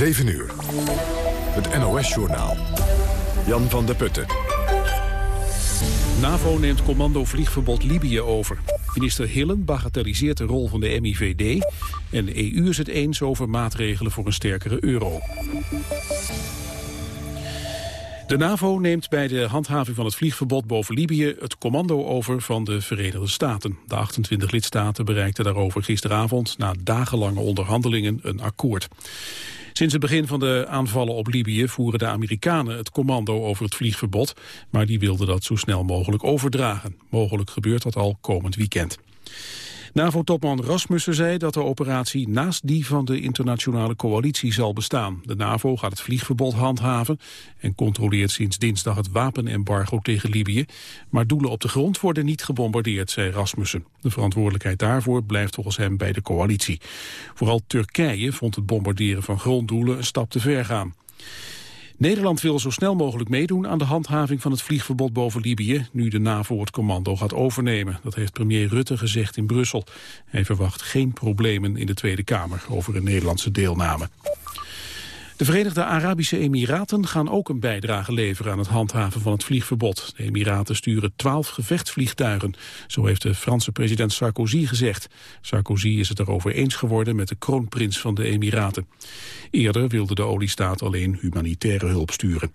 7 uur. Het NOS-journaal. Jan van der Putten. NAVO neemt commando vliegverbod Libië over. Minister Hillen bagatelliseert de rol van de MIVD... en de EU is het eens over maatregelen voor een sterkere euro. De NAVO neemt bij de handhaving van het vliegverbod boven Libië het commando over van de Verenigde Staten. De 28 lidstaten bereikten daarover gisteravond na dagenlange onderhandelingen een akkoord. Sinds het begin van de aanvallen op Libië voeren de Amerikanen het commando over het vliegverbod, maar die wilden dat zo snel mogelijk overdragen. Mogelijk gebeurt dat al komend weekend. NAVO-topman Rasmussen zei dat de operatie naast die van de internationale coalitie zal bestaan. De NAVO gaat het vliegverbod handhaven en controleert sinds dinsdag het wapenembargo tegen Libië. Maar doelen op de grond worden niet gebombardeerd, zei Rasmussen. De verantwoordelijkheid daarvoor blijft volgens hem bij de coalitie. Vooral Turkije vond het bombarderen van gronddoelen een stap te ver gaan. Nederland wil zo snel mogelijk meedoen aan de handhaving van het vliegverbod boven Libië, nu de NAVO het commando gaat overnemen. Dat heeft premier Rutte gezegd in Brussel. Hij verwacht geen problemen in de Tweede Kamer over een Nederlandse deelname. De Verenigde Arabische Emiraten gaan ook een bijdrage leveren aan het handhaven van het vliegverbod. De Emiraten sturen twaalf gevechtsvliegtuigen, zo heeft de Franse president Sarkozy gezegd. Sarkozy is het erover eens geworden met de kroonprins van de Emiraten. Eerder wilde de oliestaat alleen humanitaire hulp sturen.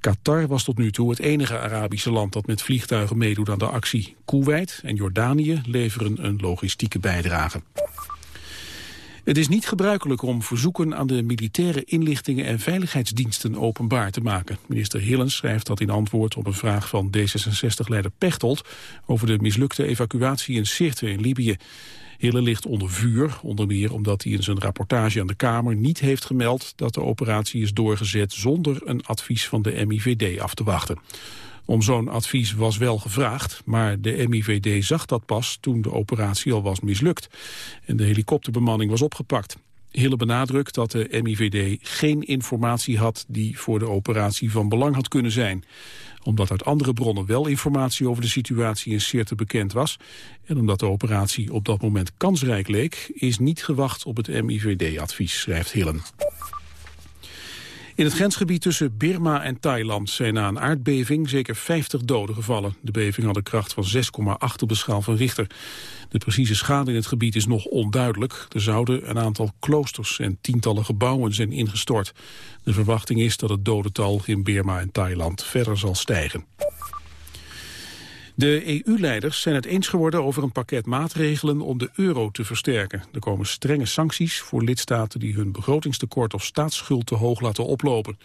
Qatar was tot nu toe het enige Arabische land dat met vliegtuigen meedoet aan de actie. Kuwait en Jordanië leveren een logistieke bijdrage. Het is niet gebruikelijk om verzoeken aan de militaire inlichtingen en veiligheidsdiensten openbaar te maken. Minister Hillens schrijft dat in antwoord op een vraag van D66-leider Pechtold over de mislukte evacuatie in Sirte in Libië. Hille ligt onder vuur, onder meer omdat hij in zijn rapportage aan de Kamer niet heeft gemeld dat de operatie is doorgezet zonder een advies van de MIVD af te wachten. Om zo'n advies was wel gevraagd, maar de MIVD zag dat pas toen de operatie al was mislukt en de helikopterbemanning was opgepakt. Hille benadrukt dat de MIVD geen informatie had die voor de operatie van belang had kunnen zijn. Omdat uit andere bronnen wel informatie over de situatie in Sirte bekend was en omdat de operatie op dat moment kansrijk leek, is niet gewacht op het MIVD-advies, schrijft Hillen. In het grensgebied tussen Birma en Thailand zijn na een aardbeving zeker 50 doden gevallen. De beving had een kracht van 6,8 op de schaal van Richter. De precieze schade in het gebied is nog onduidelijk. Er zouden een aantal kloosters en tientallen gebouwen zijn ingestort. De verwachting is dat het dodental in Birma en Thailand verder zal stijgen. De EU-leiders zijn het eens geworden over een pakket maatregelen om de euro te versterken. Er komen strenge sancties voor lidstaten die hun begrotingstekort of staatsschuld te hoog laten oplopen.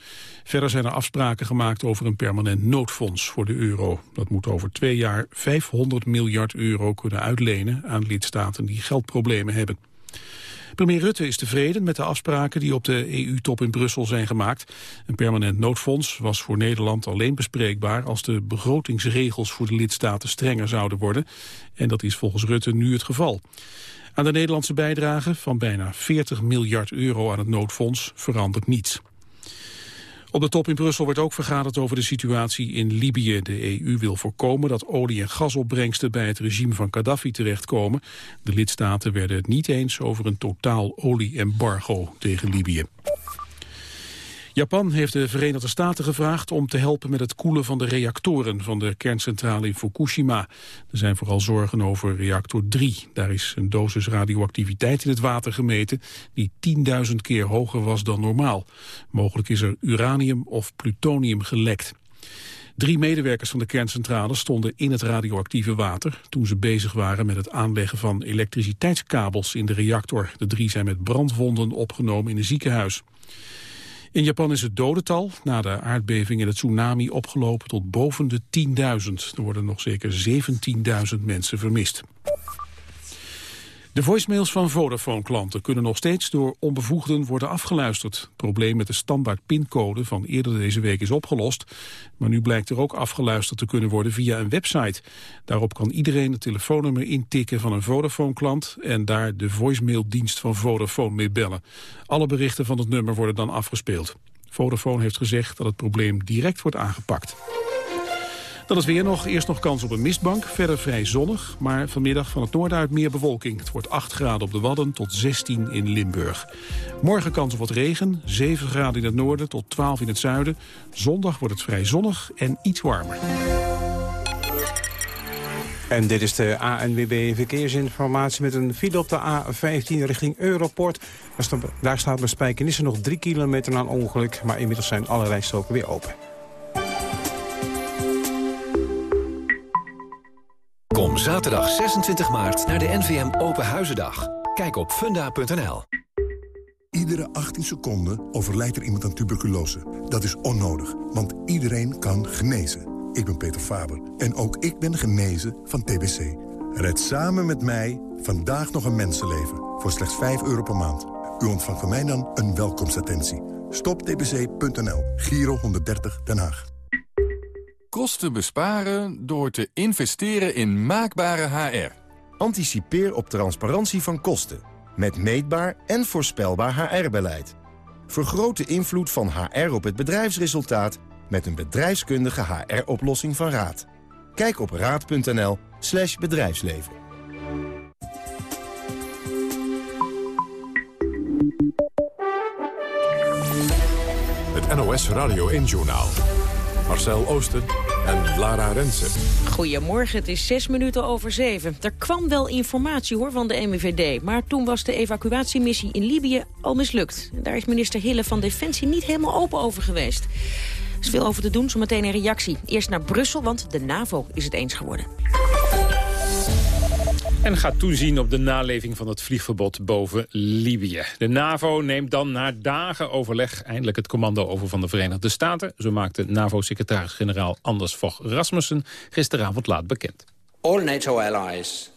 Verder zijn er afspraken gemaakt over een permanent noodfonds voor de euro. Dat moet over twee jaar 500 miljard euro kunnen uitlenen aan lidstaten die geldproblemen hebben. Premier Rutte is tevreden met de afspraken die op de EU-top in Brussel zijn gemaakt. Een permanent noodfonds was voor Nederland alleen bespreekbaar als de begrotingsregels voor de lidstaten strenger zouden worden. En dat is volgens Rutte nu het geval. Aan de Nederlandse bijdrage van bijna 40 miljard euro aan het noodfonds verandert niets. Op de top in Brussel werd ook vergaderd over de situatie in Libië. De EU wil voorkomen dat olie- en gasopbrengsten bij het regime van Gaddafi terechtkomen. De lidstaten werden het niet eens over een totaal olie-embargo tegen Libië. Japan heeft de Verenigde Staten gevraagd om te helpen met het koelen van de reactoren van de kerncentrale in Fukushima. Er zijn vooral zorgen over reactor 3. Daar is een dosis radioactiviteit in het water gemeten die 10.000 keer hoger was dan normaal. Mogelijk is er uranium of plutonium gelekt. Drie medewerkers van de kerncentrale stonden in het radioactieve water... toen ze bezig waren met het aanleggen van elektriciteitskabels in de reactor. De drie zijn met brandwonden opgenomen in een ziekenhuis. In Japan is het dodental na de aardbeving en het tsunami opgelopen tot boven de 10.000. Er worden nog zeker 17.000 mensen vermist. De voicemails van Vodafone-klanten kunnen nog steeds door onbevoegden worden afgeluisterd. Het probleem met de standaard pincode van eerder deze week is opgelost. Maar nu blijkt er ook afgeluisterd te kunnen worden via een website. Daarop kan iedereen het telefoonnummer intikken van een Vodafone-klant... en daar de voicemaildienst van Vodafone mee bellen. Alle berichten van het nummer worden dan afgespeeld. Vodafone heeft gezegd dat het probleem direct wordt aangepakt. Dan is weer nog, eerst nog kans op een mistbank, verder vrij zonnig... maar vanmiddag van het noorden uit meer bewolking. Het wordt 8 graden op de Wadden tot 16 in Limburg. Morgen kans op wat regen, 7 graden in het noorden tot 12 in het zuiden. Zondag wordt het vrij zonnig en iets warmer. En dit is de ANWB Verkeersinformatie met een file op de A15 richting Europort. Daar staat bij Spijkenisse nog 3 kilometer na een ongeluk, maar inmiddels zijn alle rijstroken weer open. Kom zaterdag 26 maart naar de NVM Open Huizendag. Kijk op funda.nl. Iedere 18 seconden overlijdt er iemand aan tuberculose. Dat is onnodig, want iedereen kan genezen. Ik ben Peter Faber en ook ik ben genezen van TBC. Red samen met mij vandaag nog een mensenleven voor slechts 5 euro per maand. U ontvangt van mij dan een welkomstattentie. Stoptbc.nl, Giro 130 Den Haag. Kosten besparen door te investeren in maakbare HR. Anticipeer op transparantie van kosten. Met meetbaar en voorspelbaar HR-beleid. Vergroot de invloed van HR op het bedrijfsresultaat met een bedrijfskundige HR-oplossing van Raad. Kijk op raad.nl slash bedrijfsleven. Het NOS Radio 1-journaal. Marcel Oosten en Lara Rensen. Goedemorgen, het is zes minuten over zeven. Er kwam wel informatie hoor van de MIVD, maar toen was de evacuatiemissie in Libië al mislukt. Daar is minister Hille van Defensie niet helemaal open over geweest is veel over te doen, zometeen een reactie. Eerst naar Brussel, want de NAVO is het eens geworden. En gaat toezien op de naleving van het vliegverbod boven Libië. De NAVO neemt dan na dagen overleg eindelijk het commando over van de Verenigde Staten. Zo maakte NAVO-secretaris-generaal Anders Fogh Rasmussen gisteravond laat bekend. All NATO allies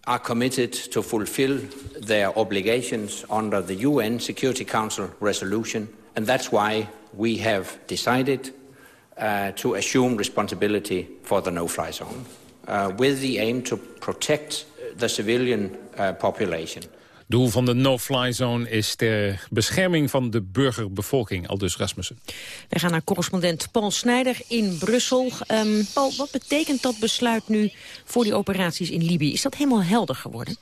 are committed to fulfill their obligations under the UN Security Council resolution. And that's why we have decided uh, to assume responsibility for the no-fly zone uh, with the aim to protect the civilian uh, population. Doel van de no-fly zone is de bescherming van de burgerbevolking, al dus Rasmussen. We gaan naar correspondent Paul Snijder in Brussel. Um, Paul, wat betekent dat besluit nu voor die operaties in Libië? Is dat helemaal helder geworden?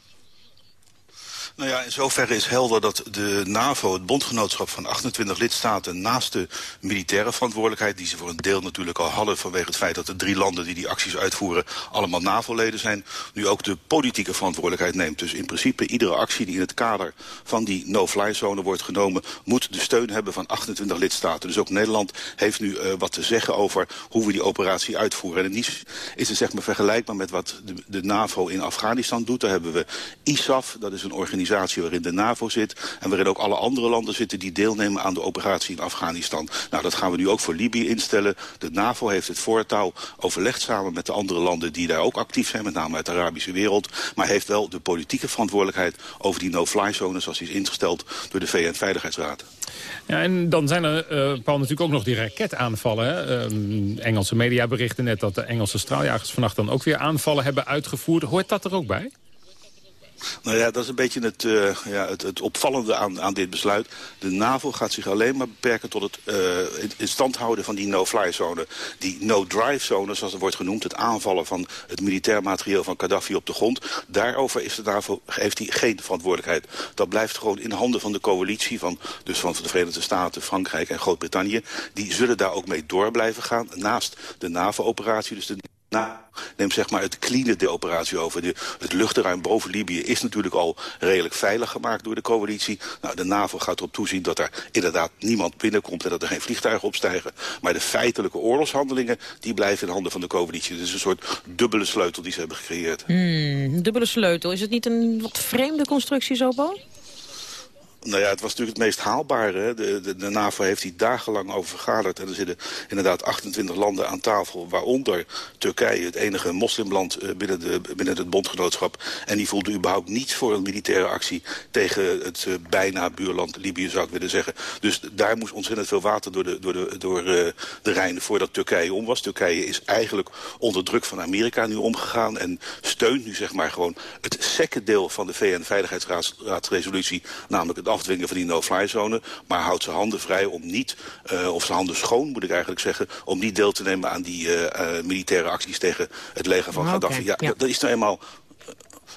Nou ja, in zoverre is helder dat de NAVO, het bondgenootschap van 28 lidstaten... naast de militaire verantwoordelijkheid, die ze voor een deel natuurlijk al hadden... vanwege het feit dat de drie landen die die acties uitvoeren allemaal NAVO-leden zijn... nu ook de politieke verantwoordelijkheid neemt. Dus in principe iedere actie die in het kader van die no-fly zone wordt genomen... moet de steun hebben van 28 lidstaten. Dus ook Nederland heeft nu uh, wat te zeggen over hoe we die operatie uitvoeren. En in die is het zeg maar vergelijkbaar met wat de, de NAVO in Afghanistan doet. Daar hebben we ISAF, dat is een organisatie organisatie waarin de NAVO zit... en waarin ook alle andere landen zitten die deelnemen aan de operatie in Afghanistan. Nou, dat gaan we nu ook voor Libië instellen. De NAVO heeft het voortouw overlegd samen met de andere landen... die daar ook actief zijn, met name uit de Arabische wereld... maar heeft wel de politieke verantwoordelijkheid over die no-fly zone... zoals die is ingesteld door de VN-veiligheidsraad. Ja, en dan zijn er, uh, Paul, natuurlijk ook nog die raketaanvallen. Uh, Engelse media berichten net dat de Engelse straaljagers vannacht dan ook weer aanvallen hebben uitgevoerd. Hoort dat er ook bij? Nou ja, dat is een beetje het, uh, ja, het, het, opvallende aan, aan dit besluit. De NAVO gaat zich alleen maar beperken tot het uh, in stand houden van die no-fly zone. Die no-drive zone, zoals het wordt genoemd, het aanvallen van het militair materieel van Gaddafi op de grond. Daarover is de NAVO, heeft hij geen verantwoordelijkheid. Dat blijft gewoon in handen van de coalitie, van, dus van de Verenigde Staten, Frankrijk en Groot-Brittannië. Die zullen daar ook mee door blijven gaan, naast de NAVO-operatie. Dus de nou, neem zeg maar het cleanen de operatie over. De, het luchtruim boven Libië is natuurlijk al redelijk veilig gemaakt door de coalitie. Nou, de NAVO gaat erop toezien dat er inderdaad niemand binnenkomt en dat er geen vliegtuigen opstijgen. Maar de feitelijke oorlogshandelingen, die blijven in handen van de coalitie. Is een soort dubbele sleutel die ze hebben gecreëerd. Hmm, dubbele sleutel. Is het niet een wat vreemde constructie zo? Nou ja, het was natuurlijk het meest haalbare. De, de, NAVO heeft hier dagenlang over vergaderd. En er zitten inderdaad 28 landen aan tafel, waaronder Turkije, het enige moslimland uh, binnen, de, binnen het bondgenootschap. En die voelde überhaupt niets voor een militaire actie tegen het uh, bijna buurland Libië, zou ik willen zeggen. Dus daar moest ontzettend veel water door de, door de, door, uh, de Rijn voordat Turkije om was. Turkije is eigenlijk onder druk van Amerika nu omgegaan en steunt nu zeg maar gewoon het deel van de VN-veiligheidsraadsresolutie, namelijk het afdwingen van die no-fly zone. Maar houdt zijn handen vrij om niet, of zijn handen schoon moet ik eigenlijk zeggen... om niet deel te nemen aan die militaire acties tegen het leger van Gaddafi. Ja, ja, dat is nou eenmaal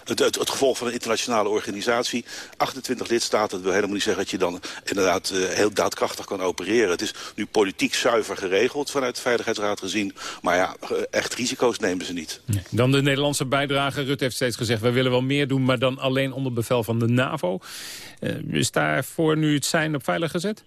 het, het, het, gevolg van een internationale organisatie. 28 lidstaten, dat wil helemaal niet zeggen dat je dan inderdaad uh, heel daadkrachtig kan opereren. Het is nu politiek zuiver geregeld vanuit de Veiligheidsraad gezien. Maar ja, echt risico's nemen ze niet. Dan de Nederlandse bijdrage. Rutte heeft steeds gezegd, we willen wel meer doen, maar dan alleen onder bevel van de NAVO. Uh, is daarvoor nu het zijn op veilig gezet?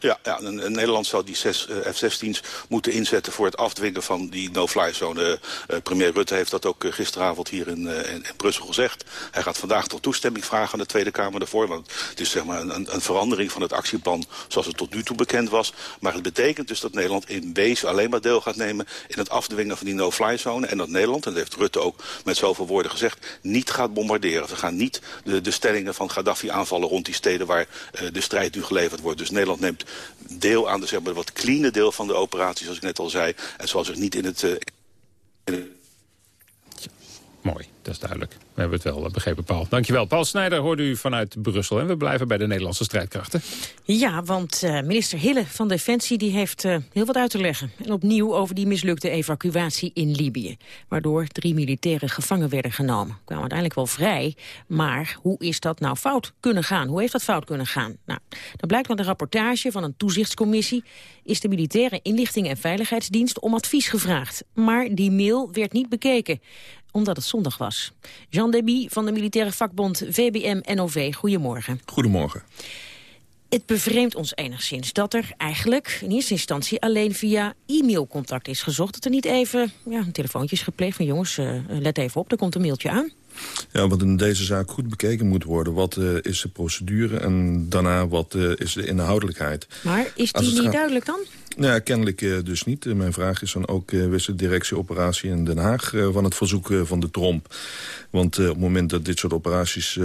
Ja, ja Nederland zou die zes uh, F-16's moeten inzetten voor het afdwingen van die no-fly zone. Uh, premier Rutte heeft dat ook gisteravond hier in, in, Brussel gezegd. Hij gaat vandaag tot toestemming vragen aan de Tweede Kamer daarvoor. Want het is zeg maar een, een, verandering van het actieplan zoals het tot nu toe bekend was. Maar het betekent dus dat Nederland in wezen alleen maar deel gaat nemen in het afdwingen van die no-fly zone. En dat Nederland, en dat heeft Rutte ook met zoveel woorden gezegd, niet gaat bombarderen. We gaan niet de, de stellingen van Gaddafi aanvallen rond die steden waar de strijd nu geleverd wordt. Dus Nederland neemt deel aan de zeg maar, wat clean deel van de operatie, zoals ik net al zei. En zoals ik niet. Uh, in het... Mooi, dat is duidelijk. We hebben het wel eh, begrepen, Paul. Dankjewel. Paul Snijder hoorde u vanuit Brussel. En we blijven bij de Nederlandse strijdkrachten. Ja, want uh, minister Hille van Defensie die heeft uh, heel wat uit te leggen. En opnieuw over die mislukte evacuatie in Libië. Waardoor drie militairen gevangen werden genomen. Kwamen uiteindelijk wel vrij. Maar hoe is dat nou fout kunnen gaan? Hoe heeft dat fout kunnen gaan? Nou, dat blijkt uit een rapportage van een toezichtscommissie. Is de militaire inlichting en veiligheidsdienst om advies gevraagd. Maar die mail werd niet bekeken omdat het zondag was. Jean Deby van de militaire vakbond VBM-NOV, goedemorgen. Goedemorgen. Het bevreemdt ons enigszins dat er eigenlijk in eerste instantie alleen via e-mail contact is gezocht. Dat er niet even ja, een telefoontje is gepleegd van jongens, uh, let even op, er komt een mailtje aan. Ja, wat in deze zaak goed bekeken moet worden. Wat uh, is de procedure en daarna wat uh, is de inhoudelijkheid. Maar is die niet duidelijk dan? Ja, kennelijk uh, dus niet. mijn vraag is dan ook, wist de directieoperatie in Den Haag van het verzoek van de Tromp? Want op het moment dat dit soort operaties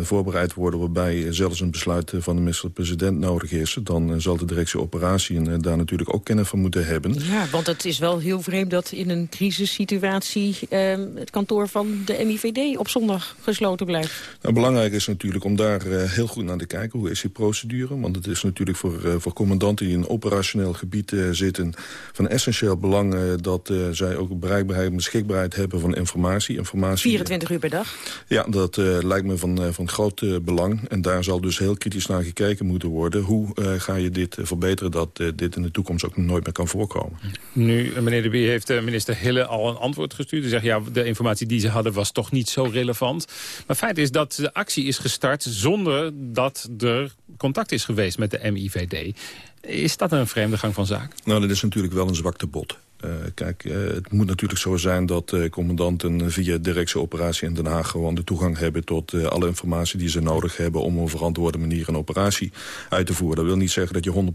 voorbereid worden... waarbij zelfs een besluit van de minister-president nodig is... dan zal de directieoperatie daar natuurlijk ook kennis van moeten hebben. Ja, want het is wel heel vreemd dat in een crisissituatie... Ehm, het kantoor van de MIVD op zondag gesloten blijft. Nou, belangrijk is natuurlijk om daar heel goed naar te kijken. Hoe is die procedure? Want het is natuurlijk voor, voor commandanten die in operationeel gebied uh, zitten van essentieel belang... Uh, dat uh, zij ook bereikbaarheid en beschikbaarheid hebben van informatie. informatie 24 uur per dag? Ja, dat lijkt me van, van groot belang. En daar zal dus heel kritisch naar gekeken moeten worden. Hoe ga je dit verbeteren dat dit in de toekomst ook nooit meer kan voorkomen? Nu, meneer De Bier, heeft minister Hille al een antwoord gestuurd. Hij zegt, ja, de informatie die ze hadden was toch niet zo relevant. Maar feit is dat de actie is gestart zonder dat er contact is geweest met de MIVD. Is dat een vreemde gang van zaken? Nou, dat is natuurlijk wel een zwakte bot. Uh, kijk, uh, het moet natuurlijk zo zijn dat uh, commandanten via directe operatie in Den Haag gewoon de toegang hebben tot alle informatie die ze nodig hebben om op een verantwoorde manier een operatie uit te voeren. Dat wil niet zeggen dat je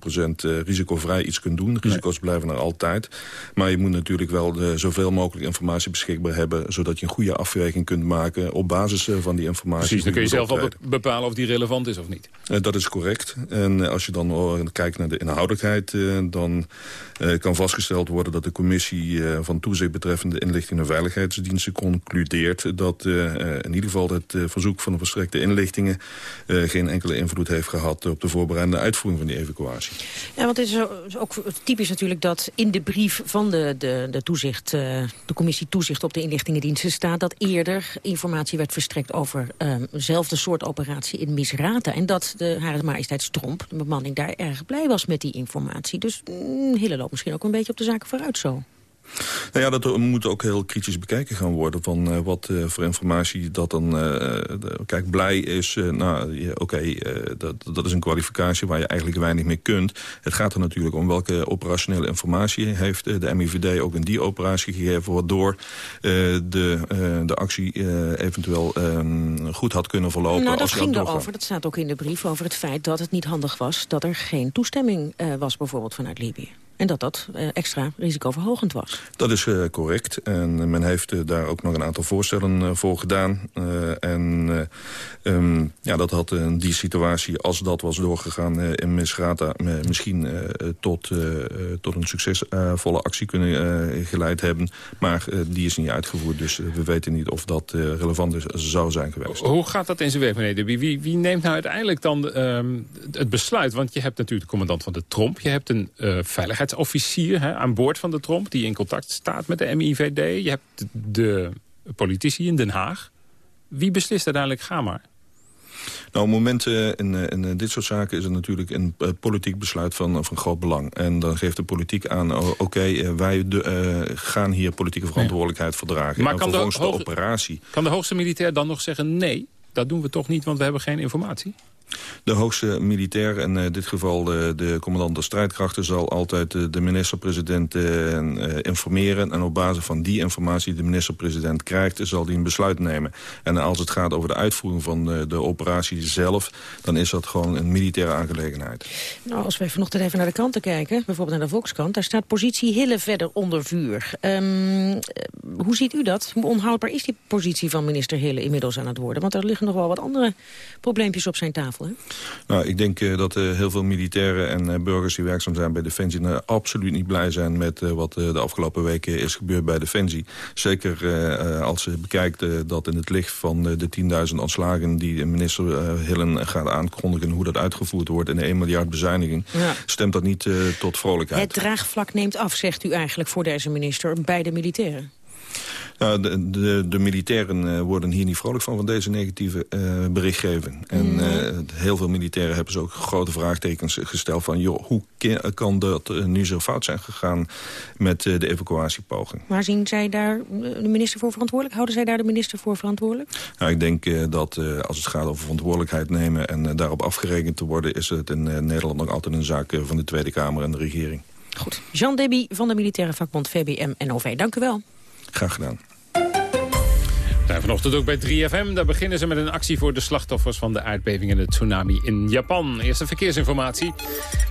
100% risicovrij iets kunt doen. Risico's blijven er altijd. Maar je moet natuurlijk wel zoveel mogelijk informatie beschikbaar hebben, zodat je een goede afweging kunt maken op basis van die informatie. Precies, dan kun je zelf wel bepalen of die relevant is of niet. dat is correct. En als je dan kijkt naar de inhoudelijkheid, dan kan vastgesteld worden dat de commissie eh, van toezicht betreffende inlichting en veiligheidsdiensten concludeert dat uh, in ieder geval het verzoek van de verstrekte inlichtingen geen enkele invloed heeft gehad op de voorbereidende uitvoering van die evacuatie. Ja, want het is ook typisch natuurlijk dat in de brief van de, de, de toezicht, de commissie toezicht op de inlichtingendiensten staat dat eerder informatie werd verstrekt over dezelfde soort operatie in Misrata en dat de Hare Majesteit Stromp, de bemanning, daar erg blij was met die informatie. Dus mm, Hille loopt misschien ook een beetje op de zaken vooruit zo. Nou ja, dat moet ook heel kritisch bekeken gaan worden... van uh, wat uh, voor informatie dat dan... Uh, kijk, blij is, nou, ja, oké, dat, dat is een kwalificatie... waar je eigenlijk weinig mee kunt. Het gaat er natuurlijk om welke operationele informatie... heeft de MIVD ook in die operatie gegeven... waardoor de, de actie eventueel ehm, goed had kunnen verlopen. Nou, dat als ging erover, dat staat ook in de brief... over het feit dat het niet handig was... dat er geen toestemming was bijvoorbeeld vanuit Libië. En dat dat uh, extra risicoverhogend was. Dat is uh, correct. En men heeft uh, daar ook nog een aantal voorstellen voor gedaan. en um, ja, dat had die situatie, als dat was doorgegaan in Misrata... misschien tot, tot een succesvolle actie kunnen geleid hebben. Maar die is niet uitgevoerd, dus we weten niet of dat relevant is, zou zijn geweest. Hoe gaat dat in zijn werk, meneer Wie, wie, wie neemt nou uiteindelijk dan um, het besluit? Want je hebt natuurlijk de commandant van de Tromp. Je hebt een veiligheidsofficier hè, aan boord van de Tromp... die in contact staat met de MIVD. Je hebt de politici in Den Haag. Wie beslist uiteindelijk ga maar? Nou, op momenten in, in, dit soort zaken is het natuurlijk een politiek besluit van, van groot belang. En dan geeft de politiek aan, oké, wij de, uh, gaan hier politieke verantwoordelijkheid voor dragen. Maar en kan de, de operatie... Kan de hoogste militair dan nog zeggen, nee, dat doen we toch niet, want we hebben geen informatie? De hoogste militair, en in dit geval de, de commandant der strijdkrachten... zal altijd de minister-president uh, informeren. En op basis van die informatie die de minister-president krijgt... zal die een besluit nemen. En als het gaat over de uitvoering van de, de operatie zelf... dan is dat gewoon een militaire aangelegenheid. Nou, als we vanochtend even naar de kranten kijken... bijvoorbeeld naar de Volkskrant... daar staat positie Hille verder onder vuur. Um, hoe ziet u dat? Hoe onhoudbaar is die positie van minister Hille inmiddels aan het worden? Want er liggen nog wel wat andere probleempjes op zijn tafel. Nou, ik denk uh, dat uh, heel veel militairen en uh, burgers die werkzaam zijn bij Defensie... absoluut niet blij zijn met wat de afgelopen weken is gebeurd bij Defensie. Zeker als je bekijkt dat in het licht van de 10.000 ontslagen... die minister Hillen gaat aankondigen hoe dat uitgevoerd wordt... in de 1 miljard bezuiniging, ja. stemt dat niet tot vrolijkheid. Het draagvlak neemt af, zegt u eigenlijk voor deze minister, bij de militairen. Nou, de, de, de militairen uh, worden hier niet vrolijk van, van deze negatieve uh, berichtgeving. En uh, heel veel militairen hebben ze ook grote vraagtekens gesteld van... joh, hoe kan dat nu zo fout zijn gegaan met de evacuatiepoging? Maar zien zij daar de minister voor verantwoordelijk? Houden zij daar de minister voor verantwoordelijk? Nou, ik denk dat als het gaat over verantwoordelijkheid nemen... en daarop afgerekend te worden... is het in Nederland nog altijd een zaak van de Tweede Kamer en de regering. Goed. Jean Deby van de militaire vakbond VBM-NOV. Dank u wel. Graag gedaan. Zijn vanochtend ook bij 3FM. Daar beginnen ze met een actie voor de slachtoffers van de aardbeving en de tsunami in Japan. Eerste verkeersinformatie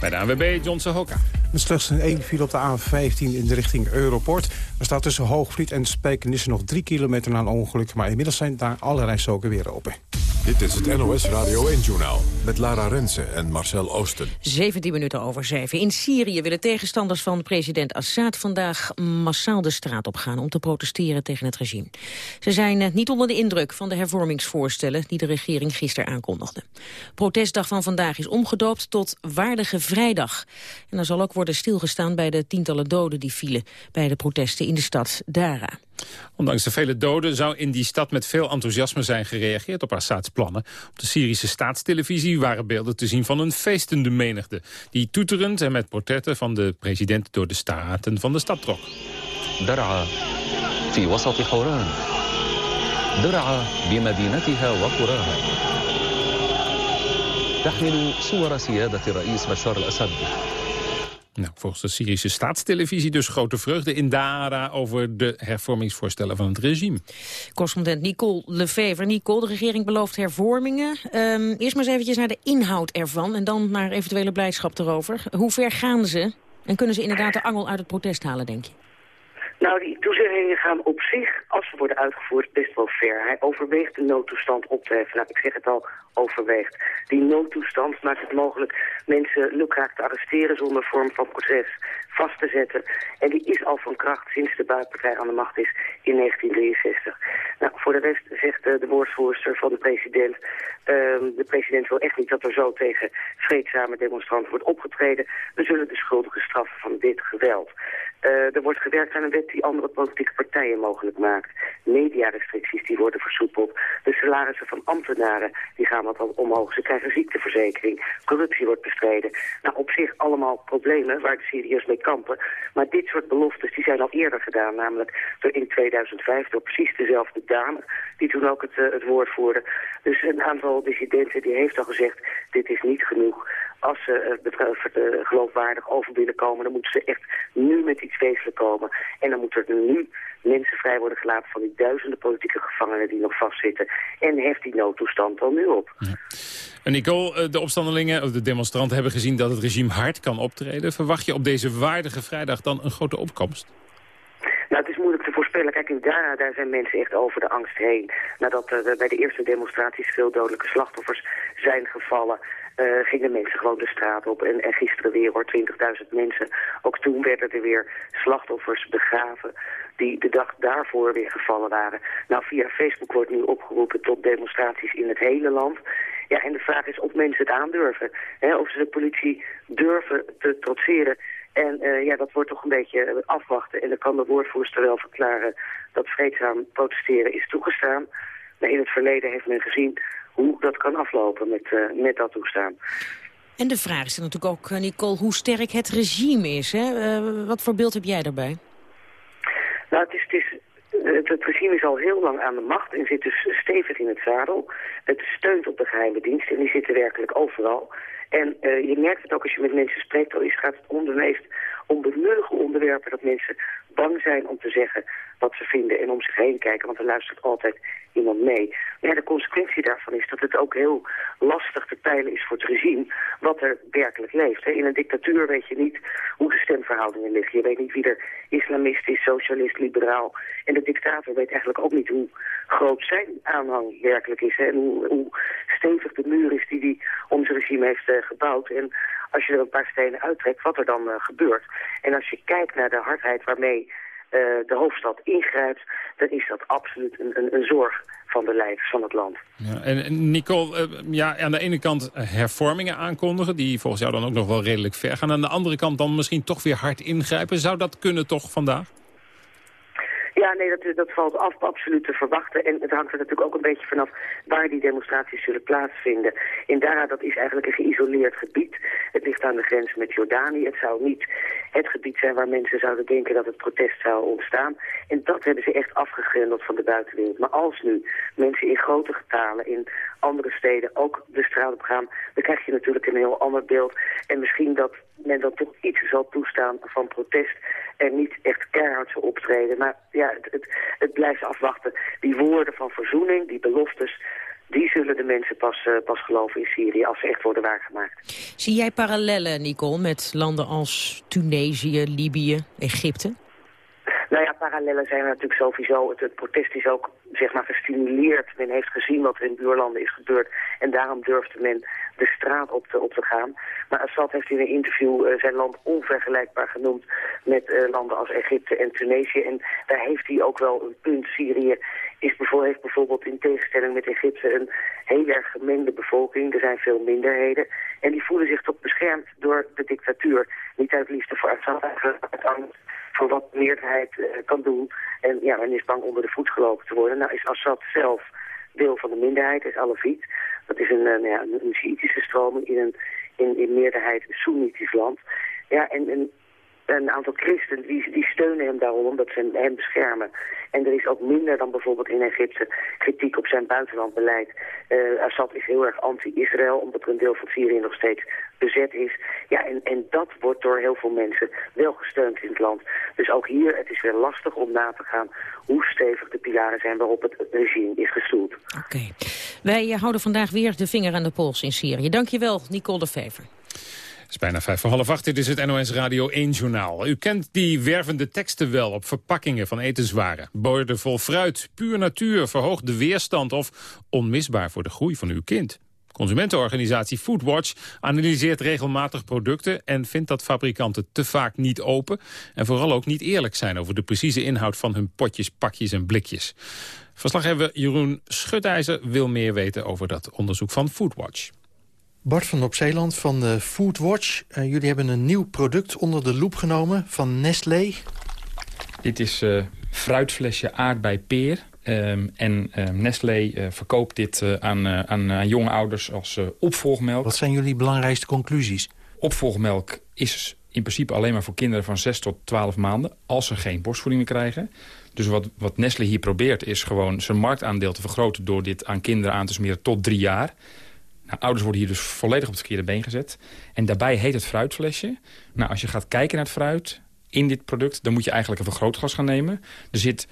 bij de ANWB, John Sohoka. Met slechts een één file op de A15 in de richting Europort. Er staat tussen Hoogvliet en Spijkenisse nog drie kilometer na een ongeluk. Maar inmiddels zijn daar alle rijstroken weer open. Dit is het NOS Radio 1-journaal met Lara Rensen en Marcel Oosten. 17 minuten over 7. In Syrië willen tegenstanders van president Assad vandaag massaal de straat op gaan... om te protesteren tegen het regime. Ze zijn eh, niet onder de indruk van de hervormingsvoorstellen... die de regering gisteren aankondigde. Protestdag van vandaag is omgedoopt tot Waardige Vrijdag. En er zal ook worden stilgestaan bij de tientallen doden die vielen... bij de protesten in de stad Dara. Ondanks de vele doden zou in die stad met veel enthousiasme zijn gereageerd op Assads plannen. Op de Syrische staatstelevisie waren beelden te zien van een feestende menigte... die toeterend en met portretten van de president door de straten van de stad trok. درعا في وسط حوران درعا بمدينتها وقراها تحمل صور سيادة الرئيس بشار الأسد nou, volgens de Syrische staatstelevisie dus grote vreugde in Dara... over de hervormingsvoorstellen van het regime. Correspondent Nicole Lefever. Nicole, de regering belooft hervormingen. Um, eerst maar eens eventjes naar de inhoud ervan... en dan naar eventuele blijdschap erover. Hoe ver gaan ze? En kunnen ze inderdaad de angel uit het protest halen, denk je? Nou, die toezeggingen gaan op zich, als ze worden uitgevoerd, best wel ver. Hij overweegt de noodtoestand op te heffen. Nou, ik zeg het al, overweegt. Die noodtoestand maakt het mogelijk mensen lukraak te arresteren zonder vorm van proces vast te zetten. En die is al van kracht sinds de buitenpartij aan de macht is in 1963. Nou, voor de rest zegt de, de woordvoerster van de president... Ehm, de president wil echt niet dat er zo tegen vreedzame demonstranten wordt opgetreden. We zullen de schuldigen straffen van dit geweld. Uh, er wordt gewerkt aan een wet die andere politieke partijen mogelijk maakt. Mediarestricties die worden versoepeld. De salarissen van ambtenaren die gaan wat omhoog. Ze krijgen ziekteverzekering. Corruptie wordt bestreden. Nou, op zich allemaal problemen waar de serieus mee kampen. Maar dit soort beloftes die zijn al eerder gedaan. Namelijk door in 2005 door precies dezelfde dame die toen ook het, uh, het woord voerde. Dus een aantal dissidenten die heeft al gezegd dit is niet genoeg. Als ze uh, geloofwaardig over willen komen, dan moeten ze echt nu met iets wezenlijk komen. En dan moeten er nu mensen vrij worden gelaten van die duizenden politieke gevangenen die nog vastzitten. En heft die noodtoestand dan nu op. Ja. En Nicole, de opstandelingen, of de demonstranten hebben gezien dat het regime hard kan optreden. Verwacht je op deze waardige vrijdag dan een grote opkomst? Nou, het is moeilijk te voorspellen. Kijk, in Ghana daar zijn mensen echt over de angst heen. Nadat er bij de eerste demonstraties veel dodelijke slachtoffers zijn gevallen... Uh, gingen mensen gewoon de straat op. En, en gisteren weer hoor, 20.000 mensen. Ook toen werden er weer slachtoffers begraven die de dag daarvoor weer gevallen waren. Nou, via Facebook wordt nu opgeroepen tot demonstraties in het hele land. Ja, en de vraag is of mensen het aandurven. Hè, of ze de politie durven te trotseren. En uh, ja, dat wordt toch een beetje afwachten. En dan kan de woordvoerster wel verklaren dat vreedzaam protesteren is toegestaan. Maar in het verleden heeft men gezien hoe dat kan aflopen met, uh, met dat toestaan. En de vraag is natuurlijk ook, eh, Nicole, hoe sterk het regime is. Hè? Uh, wat voor beeld heb jij daarbij? Nou, het is, het is het, regime is al heel lang aan de macht en zit dus stevig in het zadel. Het steunt op de geheime dienst en die zitten werkelijk overal. En uh, je merkt het ook als je met mensen spreekt, al is gaat het om de meest onbenullige onderwerpen dat mensen bang zijn om te zeggen wat ze vinden en om zich heen kijken, want er luistert altijd iemand mee. Ja, de consequentie daarvan is dat het ook heel lastig te peilen is voor het regime wat er werkelijk leeft. In een dictatuur weet je niet hoe de stemverhoudingen liggen. Je weet niet wie er islamist is, socialist, liberaal. En de dictator weet eigenlijk ook niet hoe groot zijn aanhang werkelijk is. En hoe, stevig de muur is die hij om regime heeft uh, gebouwd. En als je er een paar stenen uittrekt, wat er dan uh, gebeurt. En als je kijkt naar de hardheid waarmee uh, de hoofdstad ingrijpt... dan is dat absoluut een, een, een zorg van de leiders van het land. Ja, en Nicole, ja, aan de ene kant hervormingen aankondigen... die volgens jou dan ook nog wel redelijk ver gaan. Aan de andere kant dan misschien toch weer hard ingrijpen. Zou dat kunnen toch vandaag? Ja, nee, dat, dat valt af, absoluut te verwachten. En het hangt er natuurlijk ook een beetje vanaf waar die demonstraties zullen plaatsvinden. In Dara, dat is eigenlijk een geïsoleerd gebied. Het ligt aan de grens met Jordanië. Het zou niet het gebied zijn waar mensen zouden denken dat het protest zou ontstaan. En dat hebben ze echt afgegrendeld van de buitenwereld. Maar als nu mensen in grote getalen in andere steden ook de straat op gaan... dan krijg je natuurlijk een heel ander beeld. En misschien dat men dan toch iets zal toestaan van protest... en niet echt keihard zal optreden. Maar ja, het, het, het blijft afwachten. Die woorden van verzoening, die beloftes... Die zullen de mensen pas, uh, pas geloven in Syrië als ze echt worden waargemaakt. Zie jij parallellen, Nicole, met landen als Tunesië, Libië, Egypte? Nou ja, parallellen zijn er natuurlijk sowieso. Het, het, protest is ook zeg maar, gestimuleerd. Men heeft gezien wat er in buurlanden is gebeurd. En daarom durfde men de straat op te, op te gaan. Maar Assad heeft in een interview uh, zijn land onvergelijkbaar genoemd met uh, landen als Egypte en Tunesië. En daar heeft hij ook wel een punt. Syrië is bijvoorbeeld, heeft bijvoorbeeld in tegenstelling met Egypte een heel erg gemengde bevolking. Er zijn veel minderheden. En die voelen zich toch beschermd door de dictatuur. Niet uit liefde voor Assad, uit angst voor wat de meerderheid uh, kan doen. En ja, men is bang onder de voet gelopen te worden. Nou is Assad zelf deel van de minderheid, is Alawit. Dat is een, uh, nou ja, een, Shiïtische stroming in een in, in meerderheid Soenitisch land. Ja, en, en een aantal christenen die, die steunen hem daarom omdat ze hem beschermen. En er is ook minder dan bijvoorbeeld in Egypte kritiek op zijn buitenlandbeleid. Uh, Assad is heel erg anti-Israël omdat er een deel van Syrië nog steeds bezet is. Ja, en, en dat wordt door heel veel mensen wel gesteund in het land. Dus ook hier, het is weer lastig om na te gaan hoe stevig de pilaren zijn waarop het regime is gestoeld. Oké. Wij houden vandaag weer de vinger aan de pols in Syrië. Dankjewel, Nicole de Vever. Het is bijna vijf voor half acht. Dit is het NOS Radio 1 Journaal. U kent die wervende teksten wel op verpakkingen van etenswaren. Borden vol fruit, puur natuur, verhoogt de weerstand... of onmisbaar voor de groei van uw kind. Consumentenorganisatie Foodwatch analyseert regelmatig producten... en vindt dat fabrikanten te vaak niet open... en vooral ook niet eerlijk zijn over de precieze inhoud van hun potjes, pakjes en blikjes. Verslaggever Jeroen Schutijzer wil meer weten over dat onderzoek van Foodwatch. Bart van op Zeeland van de Foodwatch. Uh, jullie hebben een nieuw product onder de loep genomen van Nestlé. Dit is uh, fruitflesje aardbei-peer. Um, en uh, Nestlé verkoopt dit aan, aan, aan, jonge ouders als opvolgmelk. Wat zijn jullie belangrijkste conclusies? Opvolgmelk is in principe alleen maar voor kinderen van 6 tot 12 maanden... als ze geen borstvoeding meer krijgen. Dus wat, wat Nestlé hier probeert is gewoon zijn marktaandeel te vergroten... door dit aan kinderen aan te smeren tot drie jaar... Nou, ouders worden hier dus volledig op het verkeerde been gezet. En daarbij heet het fruitflesje. Nou, als je gaat kijken naar het fruit in dit product... dan moet je eigenlijk een vergrootglas gaan nemen. Er zit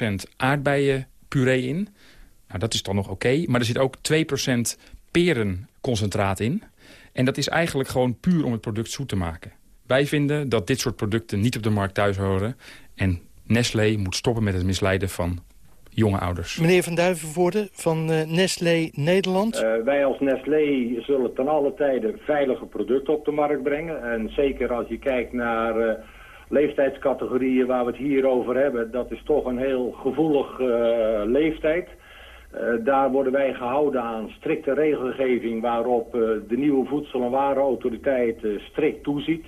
7% aardbeienpuree in. Nou, dat is dan nog oké. Maar er zit ook 2% perenconcentraat in. En dat is eigenlijk gewoon puur om het product zoet te maken. Wij vinden dat dit soort producten niet op de markt thuis horen. En Nestlé moet stoppen met het misleiden van jonge ouders. Meneer Van Duivenvoorde van uh, Nestlé Nederland. Uh, wij als Nestlé zullen ten alle tijde veilige producten op de markt brengen. En zeker als je kijkt naar uh, leeftijdscategorieën waar we het hier over hebben... dat is toch een heel gevoelig leeftijd... daar worden wij gehouden aan strikte regelgeving waarop de nieuwe Voedsel- en Warenautoriteit strikt toeziet.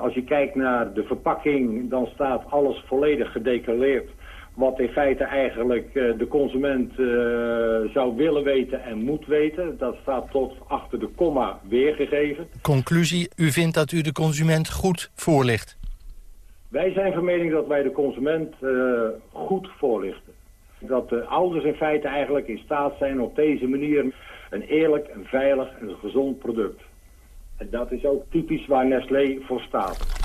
als je kijkt naar de verpakking, dan staat alles volledig gedeclareerd wat in feite eigenlijk uh, de consument uh, zou willen weten en moet weten. Dat staat tot achter de komma weergegeven. Conclusie, u vindt dat u de consument goed voorlicht? Wij zijn van mening dat wij de consument uh, goed voorlichten. Dat de ouders in feite eigenlijk in staat zijn op deze manier een eerlijk, een veilig en een gezond product. En dat is ook typisch waar Nestlé voor staat.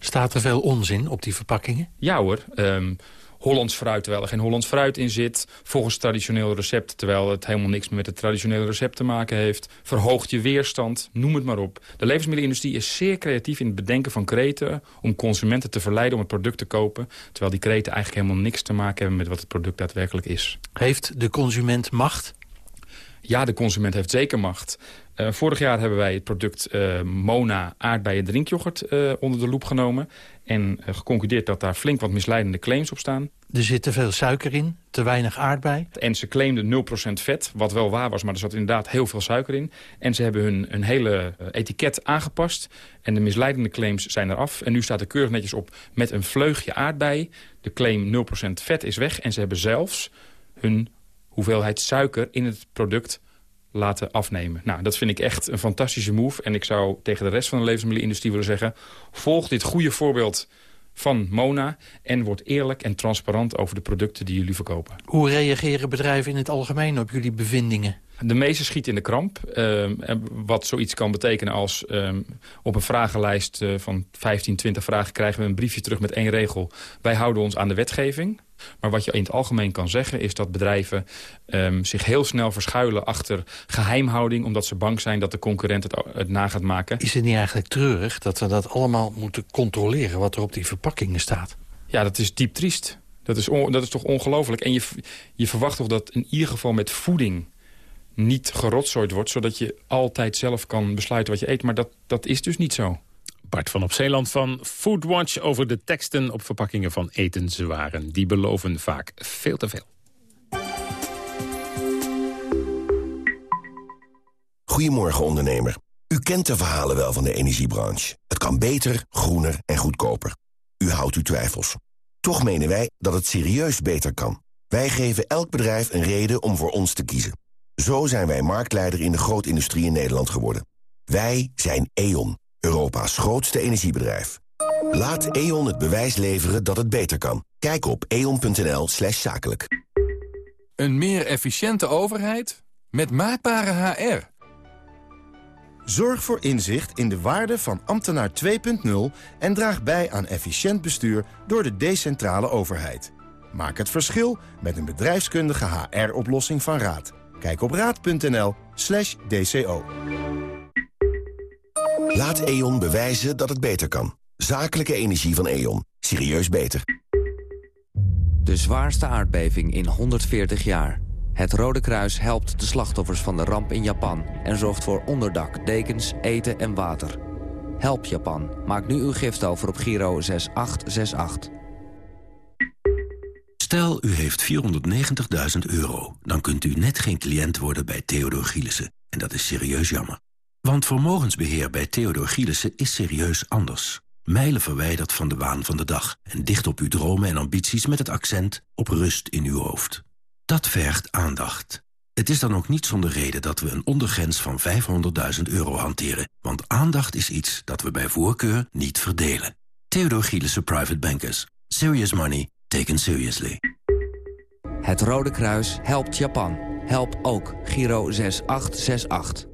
Staat er veel onzin op die verpakkingen? Ja hoor. Um, Hollands fruit, terwijl er geen Hollands fruit in zit. Volgens traditioneel recept, terwijl het helemaal niks meer met het traditionele recept te maken heeft. Verhoogt je weerstand, noem het maar op. De levensmiddelenindustrie is zeer creatief in het bedenken van kreten... om consumenten te verleiden om het product te kopen... terwijl die kreten eigenlijk helemaal niks te maken hebben met wat het product daadwerkelijk is. Heeft de consument macht? Ja, de consument heeft zeker macht. Uh, vorig jaar hebben wij het product uh, Mona aardbeien drinkyoghurt uh, onder de loep genomen. En geconcludeerd dat daar flink wat misleidende claims op staan. Er zit te veel suiker in, te weinig aardbei. En ze claimden 0% vet, wat wel waar was, maar er zat inderdaad heel veel suiker in. En ze hebben hun, hun hele etiket aangepast. En de misleidende claims zijn eraf. En nu staat er keurig netjes op met een vleugje aardbei. De claim 0% vet is weg. En ze hebben zelfs hun hoeveelheid suiker in het product laten afnemen. Nou, dat vind ik echt een fantastische move. En ik zou tegen de rest van de levensmiddelenindustrie willen zeggen... volg dit goede voorbeeld van Mona... en word eerlijk en transparant over de producten die jullie verkopen. Hoe reageren bedrijven in het algemeen op jullie bevindingen? De meeste schieten in de kramp. Uh, wat zoiets kan betekenen als uh, op een vragenlijst uh, van 15, 20 vragen... krijgen we een briefje terug met één regel. Wij houden ons aan de wetgeving. Maar wat je in het algemeen kan zeggen is dat bedrijven um, zich heel snel verschuilen achter geheimhouding... omdat ze bang zijn dat de concurrent het, het na gaat maken. Is het niet eigenlijk treurig dat we dat allemaal moeten controleren... wat er op die verpakkingen staat? Ja, dat is diep triest. Dat is, on, dat is toch ongelooflijk. En je, je verwacht toch dat in ieder geval met voeding niet gerotzooid wordt... zodat je altijd zelf kan besluiten wat je eet. Maar dat, dat is dus niet zo. Bart van op Zeeland van Foodwatch over de teksten op verpakkingen van etenswaren. Die beloven vaak veel te veel. Goedemorgen ondernemer. U kent de verhalen wel van de energiebranche. Het kan beter, groener en goedkoper. U houdt uw twijfels. Toch menen wij dat het serieus beter kan. Wij geven elk bedrijf een reden om voor ons te kiezen. Zo zijn wij marktleider in de grootindustrie in Nederland geworden. Wij zijn E.ON, Europa's grootste energiebedrijf. Laat E.ON het bewijs leveren dat het beter kan. Kijk op eon.nl slash zakelijk. Een meer efficiënte overheid met maakbare HR. Zorg voor inzicht in de waarde van ambtenaar 2.0 en draag bij aan efficiënt bestuur door de decentrale overheid. Maak het verschil met een bedrijfskundige HR-oplossing van Raad. Kijk op raad.nl slash dco. Laat E.ON bewijzen dat het beter kan. Zakelijke energie van E.ON. Serieus beter. De zwaarste aardbeving in 140 jaar. Het Rode Kruis helpt de slachtoffers van de ramp in Japan... en zorgt voor onderdak, dekens, eten en water. Help Japan. Maak nu uw gift over op Giro 6868. Stel, u heeft 490.000 euro. Dan kunt u net geen cliënt worden bij Theodor Gielissen. En dat is serieus jammer. Want vermogensbeheer bij Theodor Gielissen is serieus anders. Mijlen verwijderd van de waan van de dag. En dicht op uw dromen en ambities met het accent op rust in uw hoofd. Dat vergt aandacht. Het is dan ook niet zonder reden dat we een ondergrens van 500.000 euro hanteren. Want aandacht is iets dat we bij voorkeur niet verdelen. Theodor Gielissen Private Bankers. Serious money taken seriously. Het Rode Kruis helpt Japan. Help ook Giro 6868.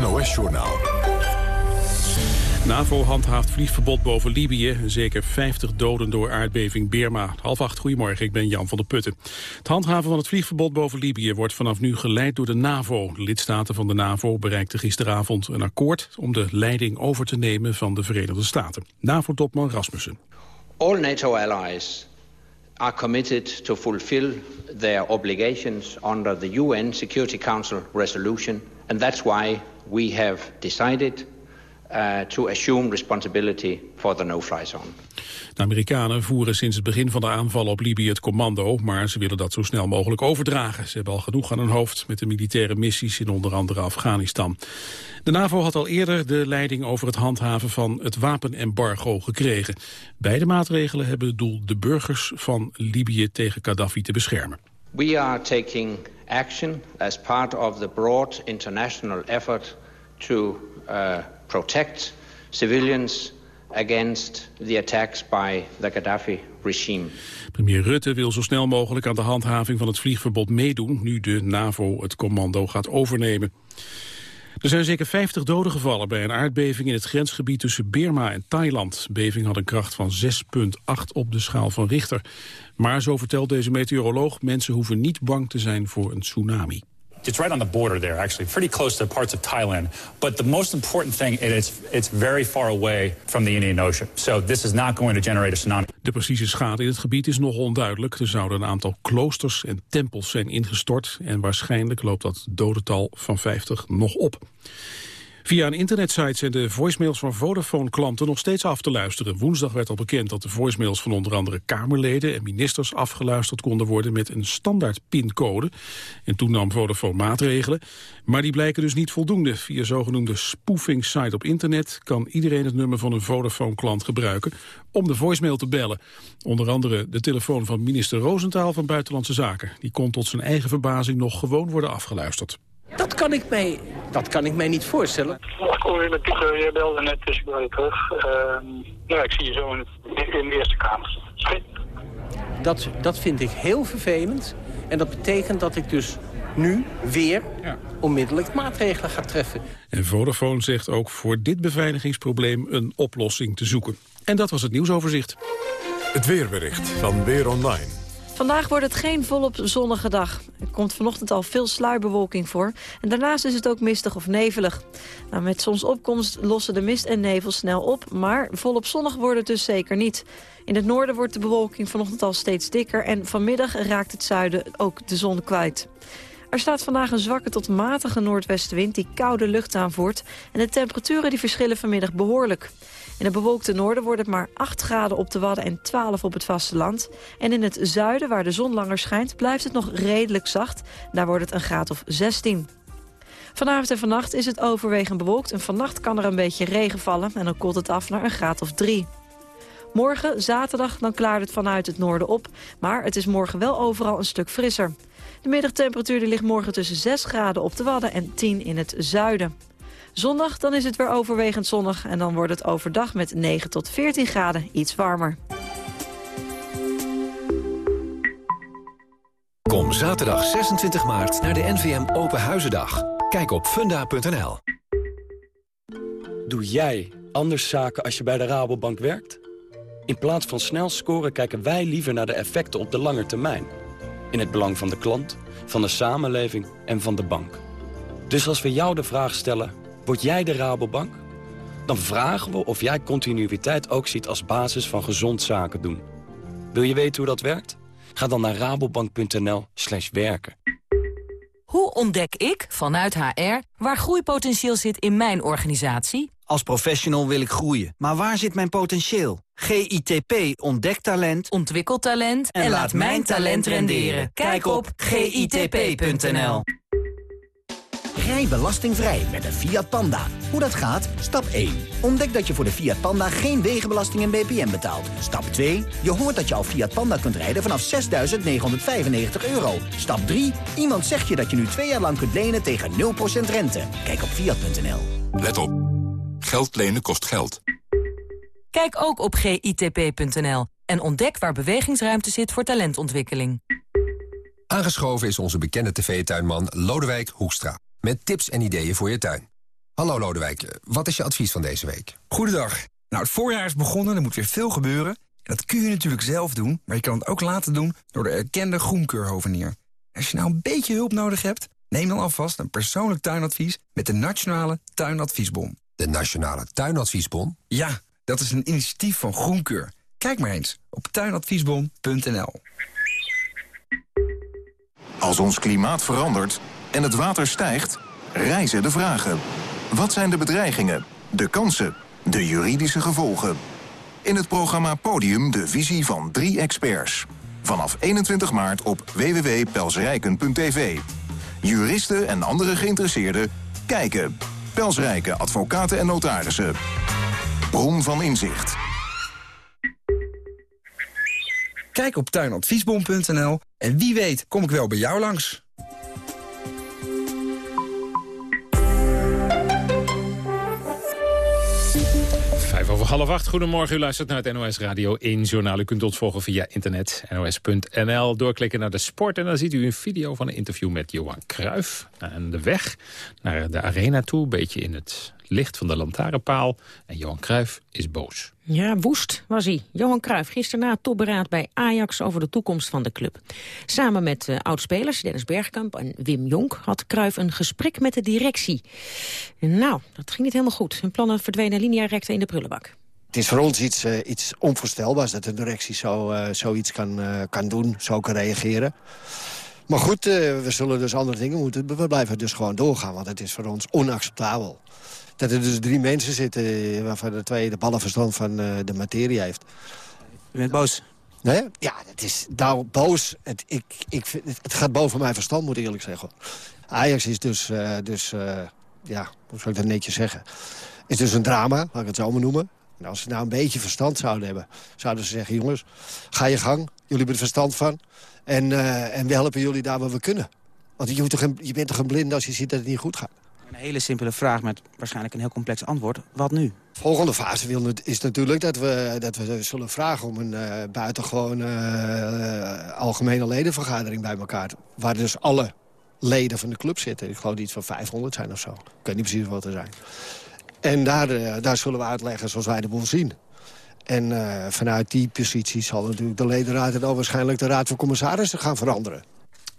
NOS-journaal. NAVO handhaaft vliegverbod boven Libië. Zeker 50 doden door aardbeving Birma. Half acht, goedemorgen, ik ben Jan van der Putten. Het handhaven van het vliegverbod boven Libië wordt vanaf nu geleid door de NAVO. De lidstaten van de NAVO bereikten gisteravond een akkoord... om de leiding over te nemen van de Verenigde Staten. NAVO-topman Rasmussen. All NATO allies are committed to fulfill their obligations under the UN Security Council resolution. And that's why we have decided uh, to assume responsibility for the no-fly zone. De Amerikanen voeren sinds het begin van de aanval op Libië het commando, maar ze willen dat zo snel mogelijk overdragen. Ze hebben al genoeg aan hun hoofd met de militaire missies in onder andere Afghanistan. De NAVO had al eerder de leiding over het handhaven van het wapenembargo gekregen. Beide maatregelen hebben het doel de burgers van Libië tegen Gaddafi te beschermen. We are taking action as part of the broad international effort to uh, protect civilians against the attacks by the Gaddafi regime. Premier Rutte wil zo snel mogelijk aan de handhaving van het vliegverbod meedoen... nu de NAVO het commando gaat overnemen. Er zijn zeker 50 doden gevallen bij een aardbeving in het grensgebied tussen Birma en Thailand. De beving had een kracht van 6,8 op de schaal van Richter. Maar, zo vertelt deze meteoroloog, mensen hoeven niet bang te zijn voor een tsunami. It's right on the border there, actually, pretty close to parts of Thailand. But the most important thing is it's very far away from the Indian Ocean. So this is not going to generate a tsunami. De precieze schade in het gebied is nog onduidelijk. Er zouden een aantal kloosters en tempels zijn ingestort... en waarschijnlijk loopt dat dodental van 50 nog op. Via een internetsite zijn de voicemails van Vodafone-klanten nog steeds af te luisteren. Woensdag werd al bekend dat de voicemails van onder andere Kamerleden en ministers afgeluisterd konden worden met een standaard pincode. En toen nam Vodafone maatregelen. Maar die blijken dus niet voldoende. Via zogenoemde spoofing site op internet kan iedereen het nummer van een Vodafone-klant gebruiken om de voicemail te bellen. Onder andere de telefoon van minister Roosentaal van Buitenlandse Zaken. Die kon tot zijn eigen verbazing nog gewoon worden afgeluisterd. Dat kan ik mij, dat kan ik mij niet voorstellen. Ik kom weer met Pieter, jij belde net, dus ik bel terug. Uh, ja, ik zie je zo in, in de Eerste Kamer. Dat, dat vind ik heel vervelend. En dat betekent dat ik dus nu weer onmiddellijk maatregelen ga treffen. En Vodafone zegt ook voor dit beveiligingsprobleem een oplossing te zoeken. En dat was het nieuwsoverzicht. Het weerbericht van Weer Online. Vandaag wordt het geen volop zonnige dag. Er komt vanochtend al veel sluierbewolking voor. En daarnaast is het ook mistig of nevelig. Nou, met zonsopkomst lossen de mist en nevel snel op. Maar volop zonnig wordt het dus zeker niet. In het noorden wordt de bewolking vanochtend al steeds dikker. En vanmiddag raakt het zuiden ook de zon kwijt. Er staat vandaag een zwakke tot matige noordwestenwind die koude lucht aanvoert. En de temperaturen die verschillen vanmiddag behoorlijk. In het bewolkte noorden wordt het maar 8 graden op de Wadden en 12 op het vasteland. En in het zuiden, waar de zon langer schijnt, blijft het nog redelijk zacht. Daar wordt het een graad of 16. Vanavond en vannacht is het overwegend bewolkt en vannacht kan er een beetje regen vallen en dan koelt het af naar een graad of 3. Morgen, zaterdag, dan klaart het vanuit het noorden op, maar het is morgen wel overal een stuk frisser. De middagtemperatuur ligt morgen tussen 6 graden op de Wadden en 10 in het zuiden. Zondag dan is het weer overwegend zonnig en dan wordt het overdag met 9 tot 14 graden iets warmer. Kom zaterdag 26 maart naar de NVM Open Huizendag. Kijk op funda.nl. Doe jij anders zaken als je bij de Rabobank werkt? In plaats van snel scoren kijken wij liever naar de effecten op de lange termijn. In het belang van de klant, van de samenleving en van de bank. Dus als we jou de vraag stellen Word jij de Rabobank? Dan vragen we of jij continuïteit ook ziet als basis van gezond zaken doen. Wil je weten hoe dat werkt? Ga dan naar rabobank.nl slash werken. Hoe ontdek ik, vanuit HR, waar groeipotentieel zit in mijn organisatie? Als professional wil ik groeien, maar waar zit mijn potentieel? GITP ontdekt talent, ontwikkelt talent en laat mijn talent renderen. Kijk op gitp.nl. Rij belastingvrij met een Fiat Panda. Hoe dat gaat? Stap 1. Ontdek dat je voor de Fiat Panda geen wegenbelasting en BPM betaalt. Stap 2. Je hoort dat je al Fiat Panda kunt rijden vanaf 6.995 euro. Stap 3. Iemand zegt je dat je nu twee jaar lang kunt lenen tegen 0% rente. Kijk op Fiat.nl. Let op. Geld lenen kost geld. Kijk ook op gitp.nl en ontdek waar bewegingsruimte zit voor talentontwikkeling. Aangeschoven is onze bekende tv-tuinman Lodewijk Hoekstra. Met tips en ideeën voor je tuin. Hallo Lodewijk, wat is je advies van deze week? Goedendag. Nou, het voorjaar is begonnen, er moet weer veel gebeuren. En dat kun je natuurlijk zelf doen, maar je kan het ook laten doen door de erkende groenkeurhovenier. Als je nou een beetje hulp nodig hebt, neem dan alvast een persoonlijk tuinadvies met de Nationale Tuinadviesbon. De Nationale Tuinadviesbon? Ja, dat is een initiatief van Groenkeur. Kijk maar eens op tuinadviesbon.nl. Als ons klimaat verandert en het water stijgt, rijzen de vragen. Wat zijn de bedreigingen, de kansen, de juridische gevolgen? In het programma Podium de visie van drie experts. Vanaf 21 maart op www.pelsrijken.tv. Juristen en andere geïnteresseerden kijken. Pelsrijken, advocaten en notarissen. Bron van inzicht. Kijk op tuinadviesbon.nl en wie weet kom ik wel bij jou langs. Vijf over half acht. Goedemorgen, u luistert naar het NOS Radio 1 journaal. U kunt ons volgen via internet, nos.nl. Doorklikken naar de sport en dan ziet u een video van een interview met Johan Cruijff. En de weg naar de arena toe, een beetje in het licht van de lantaarnpaal. En Johan Cruijff is boos. Ja, woest was hij. Johan Cruijff gisteren na het topberaad bij Ajax over de toekomst van de club. Samen met uh, oudspelers Dennis Bergkamp en Wim Jonk had Cruijff een gesprek met de directie. Nou, dat ging niet helemaal goed. Hun plannen verdwenen linea recta in de prullenbak. Het is voor ons iets, uh, iets onvoorstelbaars dat de directie zo, uh, zoiets kan, kan doen, zo kan reageren. Maar goed, we zullen dus andere dingen moeten. We blijven dus gewoon doorgaan, want het is voor ons onacceptabel dat er dus drie mensen zitten... waarvan de twee de ballenverstand van uh, de materie heeft. U bent boos? Nee? Ja, het is nou boos. Het, ik, ik, het gaat boven mijn verstand, moet ik eerlijk zeggen. Ajax is dus, uh, dus uh, ja, hoe zou ik dat netjes zeggen... is dus een drama, laat ik het zo maar noemen. En als ze nou een beetje verstand zouden hebben... zouden ze zeggen, jongens, ga je gang. Jullie hebben er verstand van. En, en we helpen jullie daar waar we kunnen. Want je, moet toch een, je bent toch een blind als je ziet dat het niet goed gaat. Een hele simpele vraag met waarschijnlijk een heel complex antwoord. Wat nu? De volgende fase is natuurlijk dat we, dat we zullen vragen... om een uh, algemene ledenvergadering bij elkaar... waar dus alle leden van de club zitten. Ik geloof iets van 500 zijn of zo. Ik weet niet precies wat er zijn. En daar, uh, daar zullen we uitleggen zoals wij de boel zien. En vanuit die positie zal natuurlijk de ledenraad... en dan waarschijnlijk de raad van commissarissen gaan veranderen.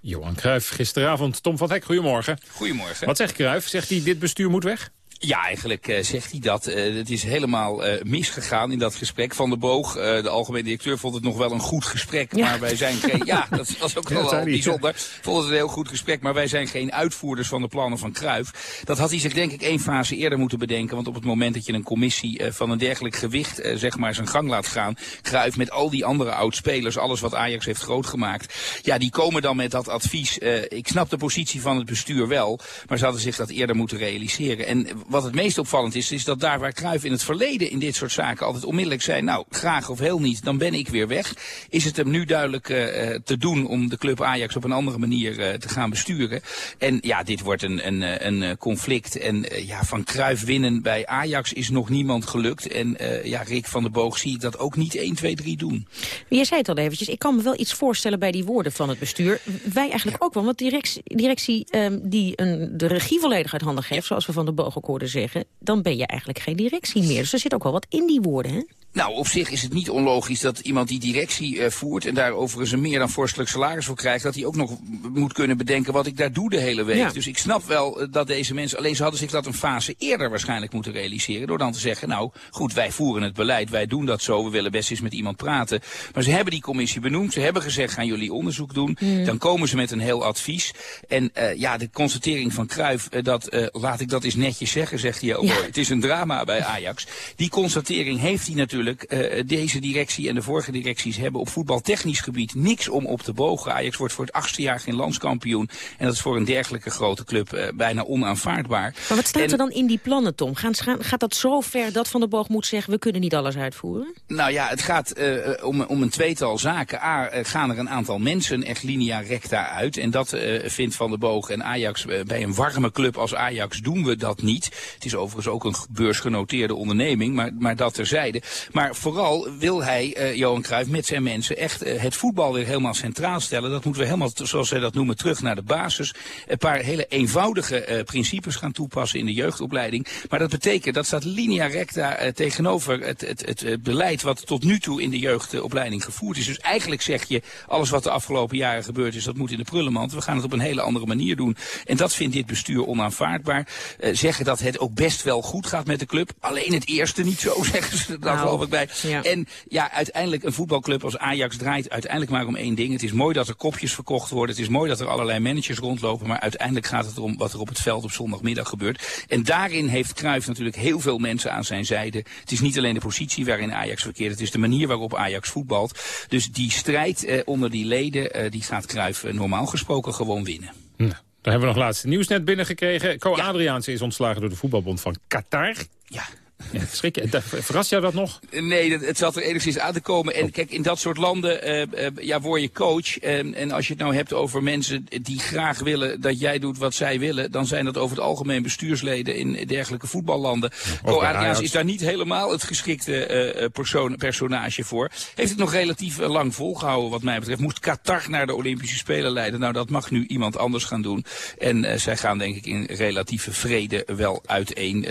Johan Cruijff gisteravond. Tom van Hek, goedemorgen. Goedemorgen. Wat zegt Cruijff? Zegt hij dit bestuur moet weg? Ja, eigenlijk uh, zegt hij dat. Uh, het is helemaal uh, misgegaan in dat gesprek. Van de Boog, de algemene directeur, vond het nog wel een goed gesprek. Ja. Maar wij zijn geen... Ja, dat was ook wel, wel bijzonder. Vond het een heel goed gesprek, maar wij zijn geen uitvoerders van de plannen van Cruijff. Dat had hij zich denk ik één fase eerder moeten bedenken. Want op het moment dat je een commissie van een dergelijk gewicht zeg maar zijn gang laat gaan... Cruijff met al die andere oud-spelers, alles wat Ajax heeft groot gemaakt... Ja, die komen dan met dat advies. ik snap de positie van het bestuur wel, maar ze hadden zich dat eerder moeten realiseren. En wat het meest opvallend is, is dat daar waar Cruijff in het verleden in dit soort zaken altijd onmiddellijk zei, nou, graag of heel niet, dan ben ik weer weg. Is het hem nu duidelijk uh, te doen om de club Ajax op een andere manier uh, te gaan besturen. En ja, dit wordt een, een, een conflict. En uh, ja, van Cruijff winnen bij Ajax is nog niemand gelukt. En ja, Rick van der Boog zie ik dat ook niet 1, 2, 3 doen. Je zei het al eventjes, ik kan me wel iets voorstellen bij die woorden van het bestuur. Wij eigenlijk ook wel, want directie, directie um, die een, de regie volledig uit handen geeft, zoals we van der Boog ook zeggen, dan ben je eigenlijk geen directie meer. Dus er zit ook wel wat in die woorden, hè? Nou, op zich is het niet onlogisch dat iemand die directie uh, voert... en daar overigens een meer dan vorstelijk salaris voor krijgt... dat hij ook nog moet kunnen bedenken wat ik daar doe de hele week. Ja. Dus ik snap wel uh, dat deze mensen... alleen ze hadden zich dat een fase eerder waarschijnlijk moeten realiseren... door dan te zeggen, nou goed, wij voeren het beleid, wij doen dat zo... we willen best eens met iemand praten. Maar ze hebben die commissie benoemd, ze hebben gezegd, gaan jullie onderzoek doen. Mm. Dan komen ze met een heel advies. En uh, ja, de constatering van Cruijff, dat, laat ik dat eens netjes zeggen, zegt hij ook ja. Het is een drama bij Ajax. Die constatering heeft hij natuurlijk. Uh, deze directie en de vorige directies hebben op voetbaltechnisch gebied niks om op te bogen. Ajax wordt voor het achtste jaar geen landskampioen. En dat is voor een dergelijke grote club uh, bijna onaanvaardbaar. Maar wat staat en, er dan in die plannen, Tom? Gaan, gaat dat zo ver dat Van der Boog moet zeggen... we kunnen niet alles uitvoeren? Nou ja, het gaat uh, om, om een tweetal zaken. A, gaan er een aantal mensen echt linea recta uit. En dat vindt Van der Boog en Ajax bij een warme club als Ajax doen we dat niet. Het is overigens ook een beursgenoteerde onderneming, maar, maar dat terzijde. Maar vooral wil hij, uh, Johan Cruijff, met zijn mensen echt uh, het voetbal weer helemaal centraal stellen. Dat moeten we helemaal, zoals zij dat noemen, terug naar de basis. Een paar hele eenvoudige uh, principes gaan toepassen in de jeugdopleiding. Maar dat betekent, dat staat linea recta tegenover het, het, het, beleid wat tot nu toe in de jeugdopleiding gevoerd is. Dus eigenlijk zeg je, alles wat de afgelopen jaren gebeurd is, dat moet in de prullenmand. We gaan het op een hele andere manier doen. En dat vindt dit bestuur onaanvaardbaar. zeggen dat het ook best wel goed gaat met de club. Alleen het eerste niet zo, zeggen ze nou, geloof ik bij. Ja. En ja, uiteindelijk een voetbalclub als Ajax draait uiteindelijk maar om één ding. Het is mooi dat er kopjes verkocht worden. Het is mooi dat er allerlei managers rondlopen. Maar uiteindelijk gaat het erom wat er op het veld op zondagmiddag gebeurt. En daarin heeft Cruijff natuurlijk heel veel mensen aan zijn zijde. Het is niet alleen de positie waarin Ajax verkeert. Het is de manier waarop Ajax voetbalt. Dus die strijd eh, onder die leden, eh, die gaat Cruijff eh, normaal gesproken gewoon winnen. Nou, daar hebben we nog laatste nieuwsnet binnengekregen. Co ja. Adriaanse is ontslagen door de voetbalbond van Qatar. Ja, ja, schrik, verrast jou dat nog? Nee, dat, het zat er enigszins aan te komen. En oh. kijk, in dat soort landen uh, uh, ja, word je coach. Uh, en als je het nou hebt over mensen die graag willen dat jij doet wat zij willen... dan zijn dat over het algemeen bestuursleden in dergelijke voetballanden. Co Adriaans is daar niet helemaal het geschikte persoon, personage voor. Heeft het nog relatief lang volgehouden wat mij betreft. Moest Qatar naar de Olympische Spelen leiden. Nou, dat mag nu iemand anders gaan doen. En zij gaan denk ik in relatieve vrede wel uiteen.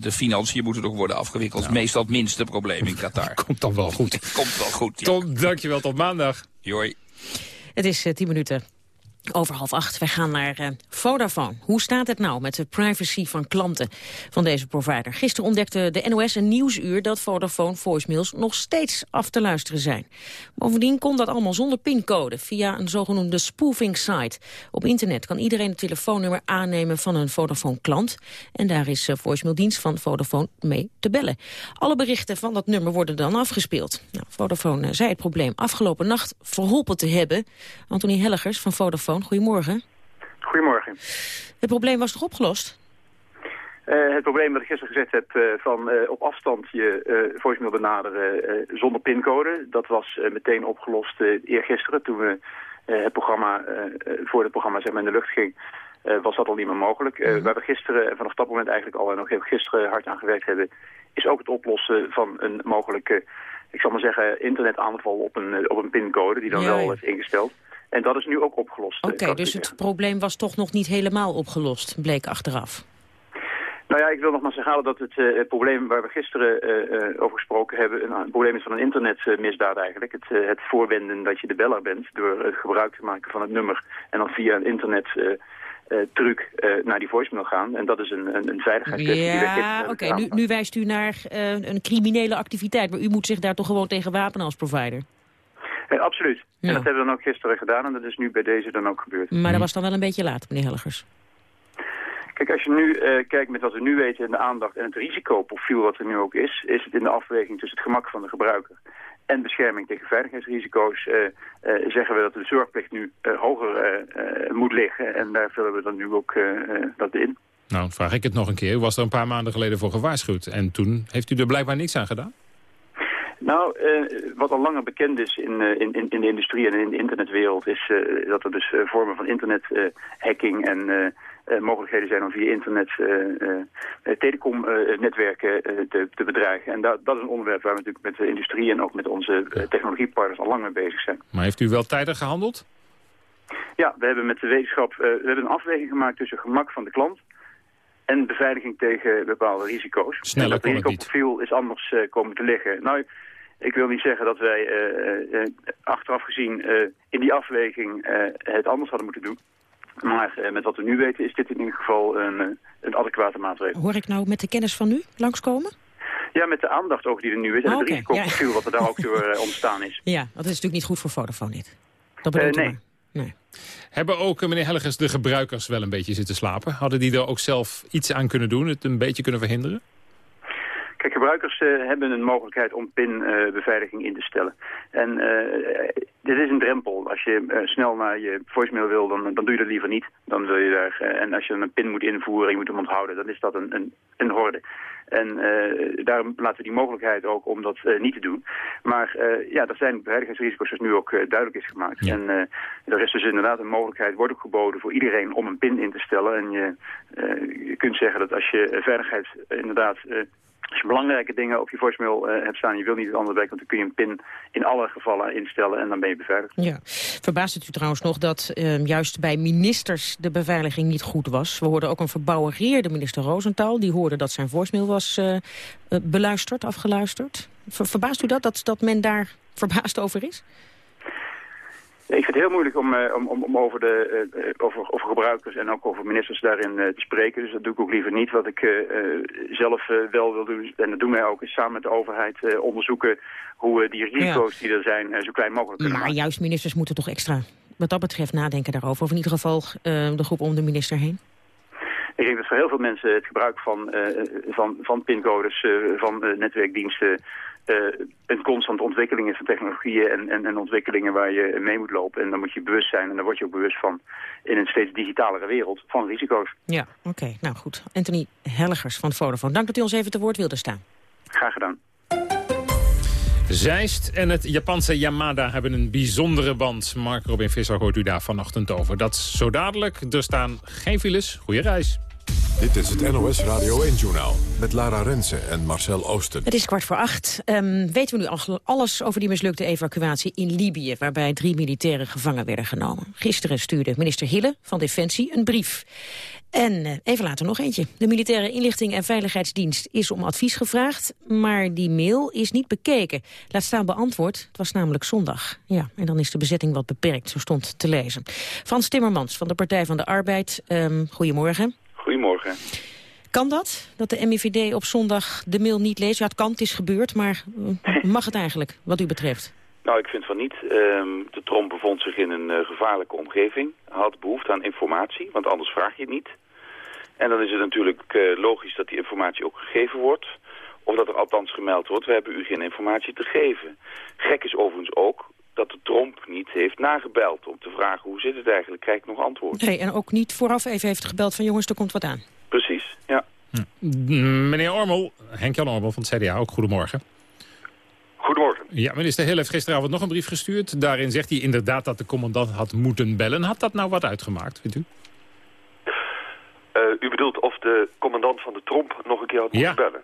de financiën moeten nog worden afgewikkeld. Nou. Meestal het minste probleem in Qatar. Komt dan wel goed. Komt wel goed, ja. Tom, dankjewel. Tot maandag. Joi. Het is uh, tien minuten over half acht, wij gaan naar uh, Vodafone. Hoe staat het nou met de privacy van klanten van deze provider? Gisteren ontdekte de NOS een nieuwsuur dat Vodafone voicemails nog steeds af te luisteren zijn. Bovendien kon dat allemaal zonder pincode via een zogenoemde spoofing site. Op internet kan iedereen het telefoonnummer aannemen van een Vodafone klant. En daar is uh, voicemaildienst van Vodafone mee te bellen. Alle berichten van dat nummer worden dan afgespeeld. Nou, Vodafone uh, zei het probleem afgelopen nacht verholpen te hebben. Anthony Helligers van Vodafone Goedemorgen. Goedemorgen. Het probleem was toch opgelost? Uh, het probleem dat ik gisteren gezet heb uh, van uh, op afstand je voicemail benaderen zonder pincode, dat was meteen opgelost eergisteren toen we het programma, voor het programma zeg maar, in de lucht ging, was dat al niet meer mogelijk. Mm Waar we gisteren, en vanaf dat moment eigenlijk al en nog heel gisteren hard aan gewerkt hebben, is ook het oplossen van een mogelijke, ik zal maar zeggen, internetaanval op een, op een pincode die dan ja, wel is ingesteld. En dat is nu ook opgelost. Oké, okay, dus het probleem was toch nog niet helemaal opgelost, bleek achteraf. Nou ja, ik wil nog maar herhalen dat het, uh, het, probleem waar we gisteren uh, over gesproken hebben... Een, een, probleem is van een internetmisdaad eigenlijk. Het, uh, het voorwenden dat je de beller bent door het gebruik te maken van het nummer... en dan via een internet... truc naar die voicemail gaan. En dat is een, een, een veiligheidstest. Ja, oké. Okay. Nu, nu, wijst u naar een criminele activiteit. Maar u moet zich daar toch gewoon tegen wapenen als provider? Absoluut. En dat hebben we dan ook gisteren gedaan en dat is nu bij deze dan ook gebeurd. Maar dat was dan wel een beetje laat, meneer Helligers. Kijk, als je nu uh, kijkt met wat we nu weten en de aandacht en het risicoprofiel wat er nu ook is, is het in de afweging tussen het gemak van de gebruiker en bescherming tegen veiligheidsrisico's, uh, uh, zeggen we dat de zorgplicht nu hoger moet liggen. En daar vullen we dan nu ook dat in. Nou, vraag ik het nog een keer. U was er een paar maanden geleden voor gewaarschuwd. En toen heeft u er blijkbaar niks aan gedaan? Nou, uh, wat al langer bekend is in, uh, in, in de industrie en in de internetwereld... is uh, dat er dus vormen van internethacking en mogelijkheden zijn om via internet telecomnetwerken te, te bedreigen. En dat, dat is een onderwerp waar we natuurlijk met de industrie en ook met onze technologiepartners al lang mee bezig zijn. Maar heeft u wel tijdig gehandeld? Ja, we hebben met de wetenschap we hebben een afweging gemaakt tussen gemak van de klant en beveiliging tegen bepaalde risico's. Sneller en dat risicoprofiel is anders uh, komen te liggen. Nou, ik wil niet zeggen dat wij uh, uh, achteraf gezien in die afweging het anders hadden moeten doen. Maar met wat we nu weten is dit in ieder geval een, een adequate maatregel. Hoor ik nou met de kennis van nu langskomen? Ja, met de aandacht ook die er nu is en oh, het okay. risicoprofiel ja. wat er daar ook door ontstaan is. Ja, dat is natuurlijk niet goed voor Vodafone dit. Dat bedoelt nee. Nee. Hebben ook, meneer Helligers, de gebruikers wel een beetje zitten slapen? Hadden die er ook zelf iets aan kunnen doen, het een beetje kunnen verhinderen? Kijk, gebruikers uh, hebben een mogelijkheid om PIN-beveiliging in te stellen. En uh, dit is een drempel. Als je snel naar je voicemail wil, dan, dan doe je dat liever niet. Dan wil je daar, en als je dan een PIN moet invoeren en je moet hem onthouden, dan is dat een, een, een horde. En uh, daarom laten we die mogelijkheid ook om dat uh, niet te doen. Maar uh, ja, er zijn beveiligingsrisico's zoals nu ook duidelijk is gemaakt. Ja. En er is dus inderdaad een mogelijkheid, wordt ook geboden voor iedereen om een pin in te stellen. En je, je kunt zeggen dat als je veiligheid inderdaad als je belangrijke dingen op je voicemail uh, hebt staan... je wil niet het andere werk, want dan kun je een pin in alle gevallen instellen... en dan ben je beveiligd. Ja. Verbaast het u trouwens nog dat uh, juist bij ministers de beveiliging niet goed was? We hoorden ook een verbouwereerde minister Rosenthal. Die hoorde dat zijn voicemail was uh, beluisterd, afgeluisterd. Ver, verbaast u dat, dat, dat men daar verbaasd over is? Ik vind het heel moeilijk om, uh, om, om over, de, uh, over, over gebruikers en ook over ministers daarin uh, te spreken. Dus dat doe ik ook liever niet. Wat ik zelf wel wil doen, en dat doen wij ook, is samen met de overheid onderzoeken hoe die risico's die er zijn zo klein mogelijk kunnen Maar juist ministers moeten toch extra wat dat betreft nadenken daarover. Of in ieder geval de groep om de minister heen. Ik denk dat voor heel veel mensen het gebruik van, van, van pincodes, van netwerkdiensten uh, een constante ontwikkeling is van technologieën en, en, en, ontwikkelingen waar je mee moet lopen. En dan moet je bewust zijn, en daar word je ook bewust van, in een steeds digitalere wereld, van risico's. Ja, oké. Okay. Nou goed. Anthony Helligers van Vodafone. Dank dat u ons even te woord wilde staan. Graag gedaan. Zeist en het Japanse Yamada hebben een bijzondere band. Mark Robin Visser hoort u daar vanochtend over. Dat zo dadelijk. Er staan geen files. Goeie reis. Dit is het NOS Radio 1-journaal met Lara Rensen en Marcel Oosten. Het is kwart voor acht. Um, weten we nu alles over die mislukte evacuatie in Libië... waarbij drie militairen gevangen werden genomen. Gisteren stuurde minister Hille van Defensie een brief. En uh, even later nog eentje. De Militaire Inlichting en Veiligheidsdienst is om advies gevraagd... maar die mail is niet bekeken. Laat staan beantwoord. Het was namelijk zondag. Ja, en dan is de bezetting wat beperkt, zo stond te lezen. Frans Timmermans van de Partij van de Arbeid. Um, goedemorgen. Goedemorgen. Kan dat, dat de MIVD op zondag de mail niet leest? Ja, het kan, het is gebeurd, maar mag het eigenlijk, wat u betreft? Nou, ik vind van niet. Um, de Tromp bevond zich in een uh, gevaarlijke omgeving. Had behoefte aan informatie, want anders vraag je het niet. En dan is het natuurlijk uh, logisch dat die informatie ook gegeven wordt. Of dat er althans gemeld wordt, we hebben u geen informatie te geven. Gek is overigens ook dat de Tromp niet heeft nagebeld om te vragen hoe zit het eigenlijk, krijg ik nog antwoord. Nee, en ook niet vooraf even heeft gebeld van jongens, er komt wat aan. Precies, ja. Hm. Meneer Ormel, Henk-Jan Ormel van het CDA, ook goedemorgen. Goedemorgen. Ja, minister Hill heeft gisteravond nog een brief gestuurd. Daarin zegt hij inderdaad dat de commandant had moeten bellen. Had dat nou wat uitgemaakt, vindt u? Uh, u bedoelt of de commandant van de Tromp nog een keer had moeten bellen?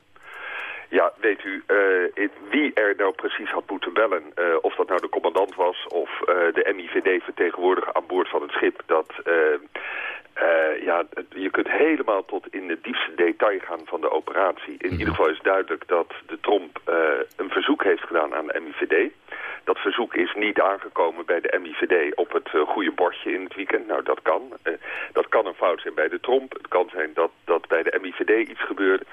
Ja, weet u, uh, wie er nou precies had moeten bellen, uh, of dat nou de commandant was of uh, de MIVD-vertegenwoordiger aan boord van het schip, dat, ja, je kunt helemaal tot in het diepste detail gaan van de operatie. In ieder geval is duidelijk dat de Tromp een verzoek heeft gedaan aan de MIVD. Dat verzoek is niet aangekomen bij de MIVD op het goede bordje in het weekend. Nou, dat kan. dat kan een fout zijn bij de Tromp. Het kan zijn dat, dat bij de MIVD iets gebeurde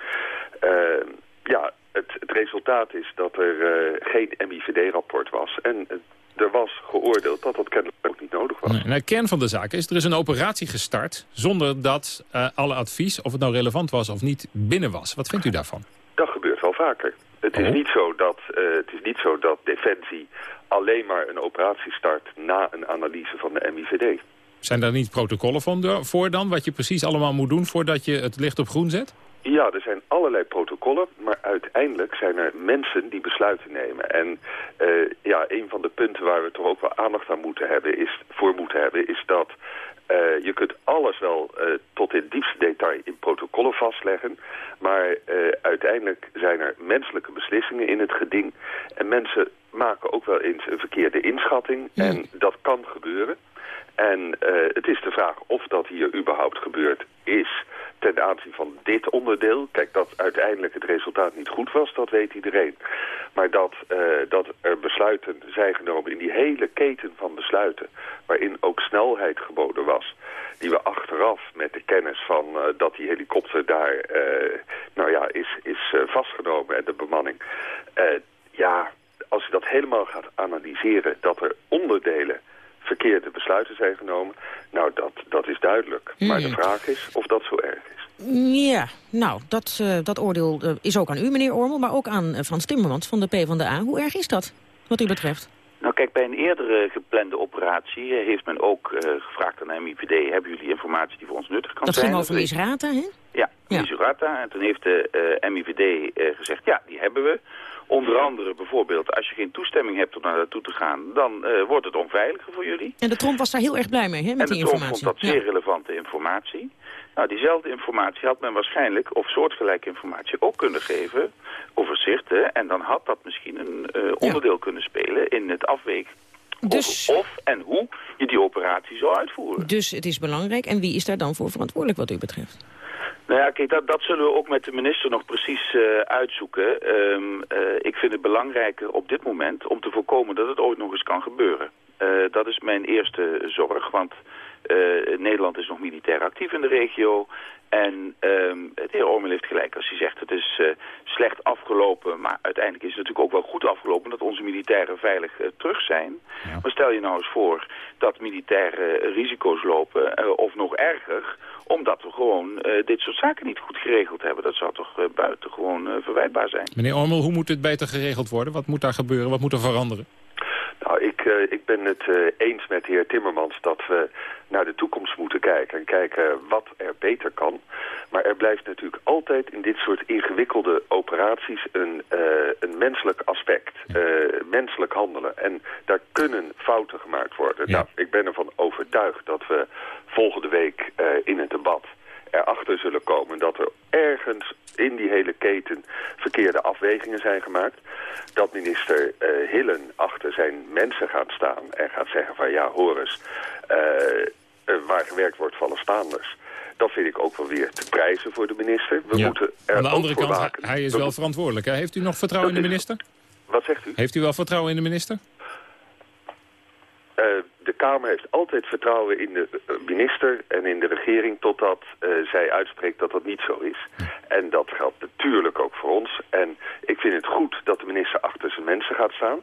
ja, het, het, resultaat is dat er uh, geen MIVD-rapport was. En er was geoordeeld dat dat kennelijk ook niet nodig was. Nee, nou, kern van de zaak is, er is een operatie gestart... zonder dat uh, alle advies, of het nou relevant was of niet, binnen was. Wat vindt u daarvan? Dat gebeurt wel vaker. Het is, oh. niet zo dat, het is niet zo dat Defensie alleen maar een operatie start... na een analyse van de MIVD. Zijn daar niet protocollen voor dan, wat je precies allemaal moet doen... voordat je het licht op groen zet? Ja, er zijn allerlei protocollen, maar uiteindelijk zijn er mensen die besluiten nemen. En uh, ja, een van de punten waar we toch ook wel aandacht aan moeten hebben, is, voor moeten hebben, is dat uh, je kunt alles wel uh, tot in het diepste detail in protocollen vastleggen. Maar uiteindelijk zijn er menselijke beslissingen in het geding. En mensen maken ook wel eens een verkeerde inschatting. En dat kan gebeuren. En het is de vraag of dat hier überhaupt gebeurd is ten aanzien van dit onderdeel. Kijk, dat uiteindelijk het resultaat niet goed was, dat weet iedereen. Maar dat, uh, dat er besluiten zijn genomen in die hele keten van besluiten... waarin ook snelheid geboden was... die we achteraf met de kennis van uh, dat die helikopter daar nou ja, is, is vastgenomen en de bemanning... ja, als je dat helemaal gaat analyseren, dat er onderdelen verkeerde besluiten zijn genomen... Maar de vraag is of dat zo erg is. Ja, nou, dat, uh, dat oordeel uh, is ook aan u, meneer Ormel, maar ook aan uh, Frans Timmermans van de PvdA. Hoe erg is dat, wat u betreft? Nou kijk, bij een eerdere geplande operatie heeft men ook gevraagd aan de MIVD... hebben jullie informatie die voor ons nuttig kan dat zijn? Dat ging over Misrata, hè? Ja, ja. Misrata. En toen heeft de MIVD gezegd, ja, die hebben we. Onder andere bijvoorbeeld, als je geen toestemming hebt om naar naartoe te gaan... dan wordt het onveiliger voor jullie. En de Tromp was daar heel erg blij mee, hè, met en die informatie. En de Tromp vond dat zeer relevante informatie. Nou, diezelfde informatie had men waarschijnlijk, of soortgelijke informatie, ook kunnen geven over zichten. En dan had dat misschien een uh, onderdeel ja. kunnen spelen in het afwegen. Dus, of, of, en hoe je die operatie zou uitvoeren. Dus het is belangrijk. En wie is daar dan voor verantwoordelijk wat u betreft? Nou ja, kijk, dat, dat zullen we ook met de minister nog precies uh, uitzoeken. Um, uh, ik vind het belangrijker op dit moment om te voorkomen dat het ooit nog eens kan gebeuren. Uh, dat is mijn eerste zorg, want Nederland is nog militair actief in de regio. En um, de heer Ormel heeft gelijk als hij zegt het is uh, slecht afgelopen. Maar uiteindelijk is het natuurlijk ook wel goed afgelopen dat onze militairen veilig uh, terug zijn. Ja. Maar stel je nou eens voor dat militairen risico's lopen of nog erger omdat we gewoon dit soort zaken niet goed geregeld hebben. Dat zou toch buitengewoon verwijtbaar zijn. Meneer Ormel, hoe moet dit beter geregeld worden? Wat moet daar gebeuren? Wat moet er veranderen? Nou, ik, uh, ik ben het uh, eens met de heer Timmermans dat we naar de toekomst moeten kijken. En kijken wat er beter kan. Maar er blijft natuurlijk altijd in dit soort ingewikkelde operaties een, uh, een menselijk aspect. menselijk handelen. En daar kunnen fouten gemaakt worden. Ja. Nou, ik ben ervan overtuigd dat we volgende week in het debat erachter zullen komen dat er ergens in die hele keten verkeerde afwegingen zijn gemaakt. Dat minister uh, Hillen achter zijn mensen gaat staan en gaat zeggen van ja, hoor eens, uh, uh, waar gewerkt wordt vallen staanders. Dat vind ik ook wel weer te prijzen voor de minister. We ja. moeten er Aan de andere kant, waken. hij is wel verantwoordelijk. Hè? Heeft u nog vertrouwen in de minister? Wat zegt u? Heeft u wel vertrouwen in de minister? Uh, de Kamer heeft altijd vertrouwen in de minister en in de regering... totdat uh, zij uitspreekt dat dat niet zo is. En dat geldt natuurlijk ook voor ons. En ik vind het goed dat de minister achter zijn mensen gaat staan.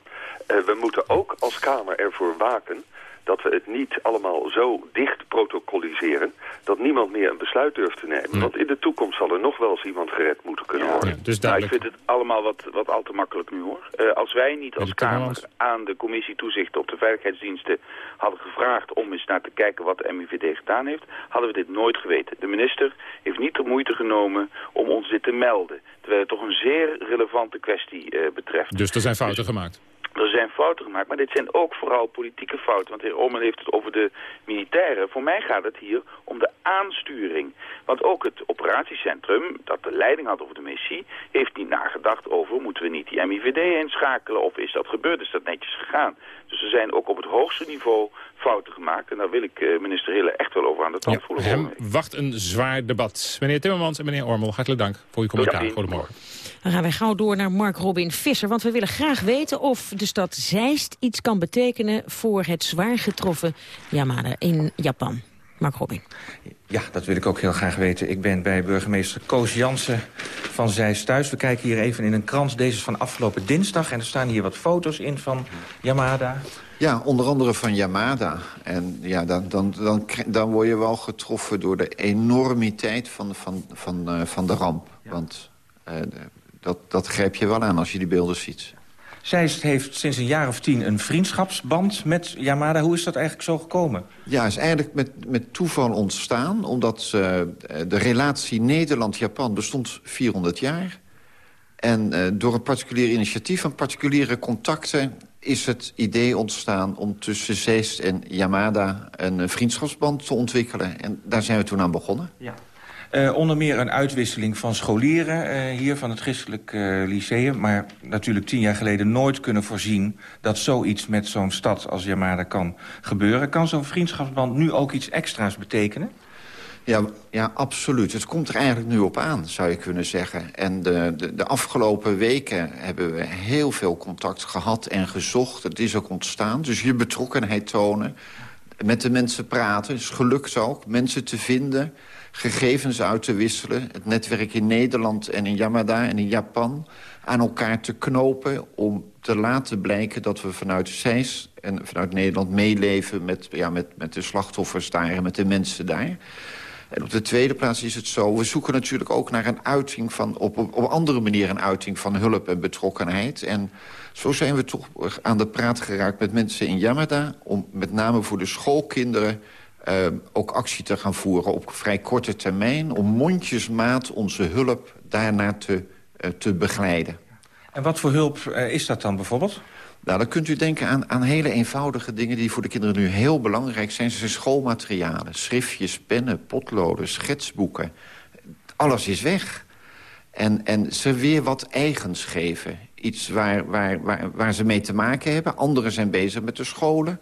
Uh, we moeten ook als Kamer ervoor waken dat we het niet allemaal zo dicht protocoliseren... dat niemand meer een besluit durft te nemen. Want in de toekomst zal er nog wel eens iemand gered moeten kunnen worden. Ja, dus nou, ik vind het allemaal wat, wat al te makkelijk nu, hoor. Uh, als wij niet als Kamer aan de commissie toezicht op de veiligheidsdiensten... hadden gevraagd om eens naar te kijken wat de MIVD gedaan heeft... hadden we dit nooit geweten. De minister heeft niet de moeite genomen om ons dit te melden. Terwijl het toch een zeer relevante kwestie uh, betreft. Dus er zijn fouten dus, gemaakt? Er zijn fouten gemaakt, maar dit zijn ook vooral politieke fouten. Want de heer Omen heeft het over de militairen. Voor mij gaat het hier om de aansturing. Want ook het operatiecentrum, dat de leiding had over de missie... heeft niet nagedacht over, moeten we niet die MIVD inschakelen... of is dat gebeurd, is dat netjes gegaan. Dus er zijn ook op het hoogste niveau fouten gemaakt. En daar wil ik uh, minister Hille echt wel over aan de tand ja, voelen. Hem wacht een zwaar debat. Meneer Timmermans en meneer Ormel, hartelijk dank voor uw commentaar. Goedemorgen. Dan gaan wij gauw door naar Mark Robin Visser. Want we willen graag weten of de stad Zeist iets kan betekenen... voor het zwaar getroffen Yamada in Japan. Mark Robin. Ja, dat wil ik ook heel graag weten. Ik ben bij burgemeester Koos Jansen van Zeist thuis. We kijken hier even in een krans. Deze is van afgelopen dinsdag. En er staan hier wat foto's in van Yamada. Ja, onder andere van Yamada. En ja, dan, dan, dan, dan word je wel getroffen door de enormiteit van, van, van, uh, van de ramp. Ja. Want uh, dat, dat grijp je wel aan als je die beelden ziet. Zeist heeft sinds een jaar of tien een vriendschapsband met Yamada. Hoe is dat eigenlijk zo gekomen? Ja, is eigenlijk met, met toeval ontstaan. Omdat uh, de relatie Nederland-Japan bestond 400 jaar. En uh, door een particulier initiatief van particuliere contacten... is het idee ontstaan om tussen Zeist en Yamada een vriendschapsband te ontwikkelen. En daar zijn we toen aan begonnen. Ja. Uh, onder meer een uitwisseling van scholieren uh, hier van het Christelijk uh, Lyceum. Maar natuurlijk tien jaar geleden nooit kunnen voorzien... dat zoiets met zo'n stad als Yamada kan gebeuren. Kan zo'n vriendschapsband nu ook iets extra's betekenen? Ja, ja, absoluut. Het komt er eigenlijk nu op aan, zou je kunnen zeggen. En de, de, de afgelopen weken hebben we heel veel contact gehad en gezocht. Het is ook ontstaan. Dus je betrokkenheid tonen, met de mensen praten. is gelukt ook, mensen te vinden gegevens uit te wisselen. Het netwerk in Nederland en in Yamada en in Japan aan elkaar te knopen... om te laten blijken dat we vanuit SEIS en vanuit Nederland meeleven... met, ja, met, met de slachtoffers daar en met de mensen daar. En op de tweede plaats is het zo... we zoeken natuurlijk ook naar een uiting van... op, op, op andere manier een uiting van hulp en betrokkenheid. En zo zijn we toch aan de praat geraakt met mensen in Yamada... om met name voor de schoolkinderen uh, ook actie te gaan voeren op vrij korte termijn... om mondjesmaat onze hulp daarna te, uh, te begeleiden. En wat voor hulp uh, is dat dan bijvoorbeeld? Nou, dan kunt u denken aan, aan hele eenvoudige dingen... die voor de kinderen nu heel belangrijk zijn. Ze zijn schoolmaterialen, schriftjes, pennen, potloden, schetsboeken. Alles is weg. En, en ze weer wat eigens geven. Iets waar, waar, waar, waar ze mee te maken hebben. Anderen zijn bezig met de scholen.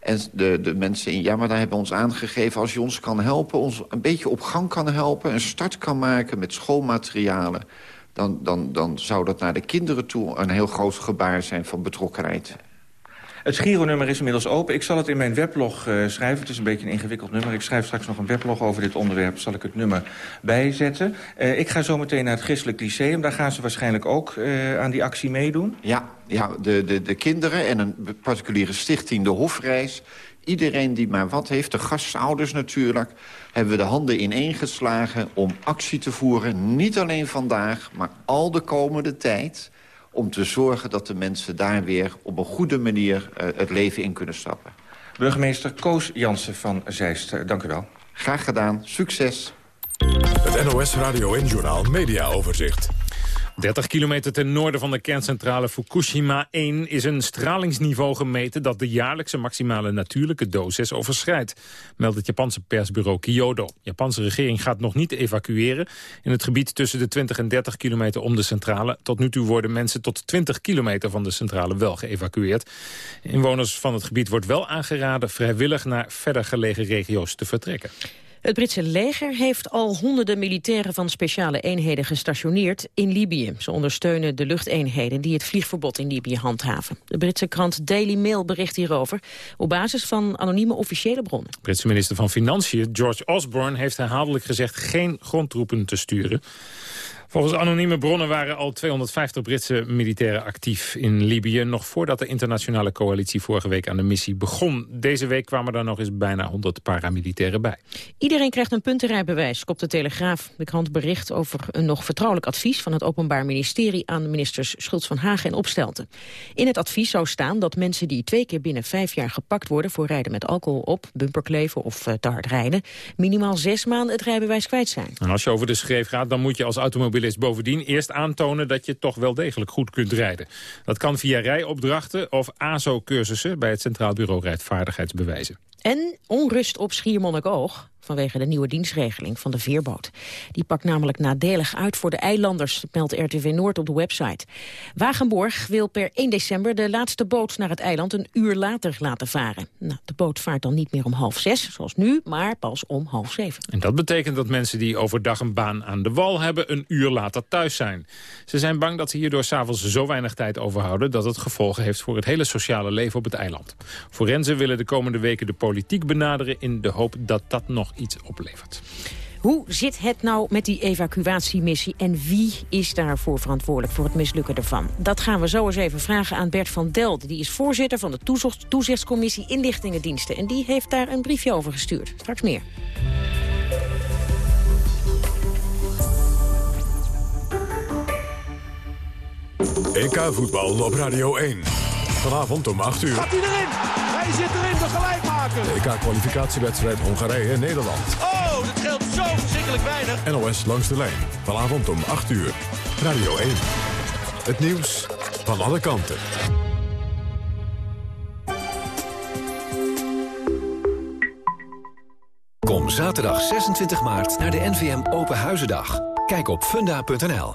En de, de mensen in Yamada hebben ons aangegeven... als je ons kan helpen, ons een beetje op gang kan helpen... een start kan maken met schoolmaterialen... Dan, dan, dan zou dat naar de kinderen toe een heel groot gebaar zijn van betrokkenheid. Het Giro-nummer is inmiddels open. Ik zal het in mijn weblog uh, schrijven. Het is een beetje een ingewikkeld nummer. Ik schrijf straks nog een weblog over dit onderwerp. Zal ik het nummer bijzetten. Uh, ik ga zo meteen naar het Christelijk Lyceum. Daar gaan ze waarschijnlijk ook uh, aan die actie meedoen. Ja, ja de, de, de kinderen en een particuliere stichting, de Hofreis... Iedereen die maar wat heeft, de gastouders natuurlijk... hebben we de handen ineengeslagen om actie te voeren. Niet alleen vandaag, maar al de komende tijd om te zorgen dat de mensen daar weer op een goede manier uh, het leven in kunnen stappen. Burgemeester Koos Jansen van Zeist, dank u wel. Graag gedaan, succes. Het NOS Radio en Journaal Media Overzicht. 30 kilometer ten noorden van de kerncentrale Fukushima 1 is een stralingsniveau gemeten dat de jaarlijkse maximale natuurlijke dosis overschrijdt, meldt het Japanse persbureau Kyodo. Japanse regering gaat nog niet evacueren. In het gebied tussen de 20 en 30 kilometer om de centrale. Tot nu toe worden mensen tot 20 kilometer van de centrale wel geëvacueerd. Inwoners van het gebied wordt wel aangeraden vrijwillig naar verder gelegen regio's te vertrekken. Het Britse leger heeft al honderden militairen van speciale eenheden gestationeerd in Libië. Ze ondersteunen de luchteenheden die het vliegverbod in Libië handhaven. De Britse krant Daily Mail bericht hierover op basis van anonieme officiële bronnen. Britse minister van Financiën George Osborne heeft herhaaldelijk gezegd geen grondtroepen te sturen. Volgens anonieme bronnen waren al 250 Britse militairen actief in Libië... nog voordat de internationale coalitie vorige week aan de missie begon. Deze week kwamen er nog eens bijna 100 paramilitairen bij. Iedereen krijgt een puntenrijbewijs, kopt de Telegraaf. De krant bericht over een nog vertrouwelijk advies... van het Openbaar Ministerie aan de ministers Schultz van Hagen en Opstelten. In het advies zou staan dat mensen die twee keer binnen vijf jaar gepakt worden... voor rijden met alcohol op, bumperkleven of uh, te hard rijden... minimaal zes maanden het rijbewijs kwijt zijn. En als je over de schreef gaat, dan moet je als automobilist bovendien eerst aantonen dat je toch wel degelijk goed kunt rijden. Dat kan via rijopdrachten of ASO-cursussen bij het Centraal Bureau Rijdvaardigheidsbewijzen. En onrust op Schiermonnikoog vanwege de nieuwe dienstregeling van de veerboot. Die pakt namelijk nadelig uit voor de eilanders, meldt RTV Noord op de website. Wagenborg wil per 1 december de laatste boot naar het eiland een uur later laten varen. Nou, de boot vaart dan niet meer om half zes, zoals nu, maar pas om half zeven. En dat betekent dat mensen die overdag een baan aan de wal hebben... een uur later thuis zijn. Ze zijn bang dat ze hierdoor s'avonds zo weinig tijd overhouden... dat het gevolgen heeft voor het hele sociale leven op het eiland. Forensen willen de komende weken de politiek benaderen... in de hoop dat dat nog iets oplevert. Hoe zit het nou met die evacuatiemissie en wie is daarvoor verantwoordelijk voor het mislukken ervan? Dat gaan we zo eens even vragen aan Bert van Delde. Die is voorzitter van de Toezichtscommissie Inlichtingendiensten. En die heeft daar een briefje over gestuurd. Straks meer. EK voetbal op Radio 1. Vanavond om 8 uur. Gaat hij erin? Hij zit erin, de gelijkmaker. De EK-kwalificatiewedstrijd Hongarije-Nederland. Oh, dat geldt zo verschrikkelijk weinig. NOS langs de lijn. Vanavond om 8 uur. Radio 1. Het nieuws van alle kanten. Kom zaterdag 26 maart naar de NVM Open Huizendag. Kijk op funda.nl.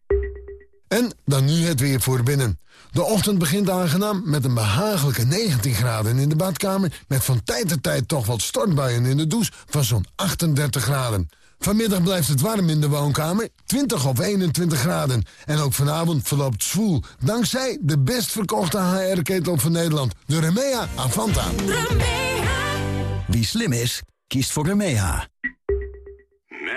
En dan nu het weer voor binnen. De ochtend begint aangenaam met een behagelijke 19 graden in de badkamer... met van tijd tot tijd toch wat stortbuien in de douche van zo'n 38 graden. Vanmiddag blijft het warm in de woonkamer, 20 of 21 graden. En ook vanavond verloopt zwoel, dankzij de best verkochte HR-ketel van Nederland, de Remea Avanta. Wie slim is, kiest voor Remea.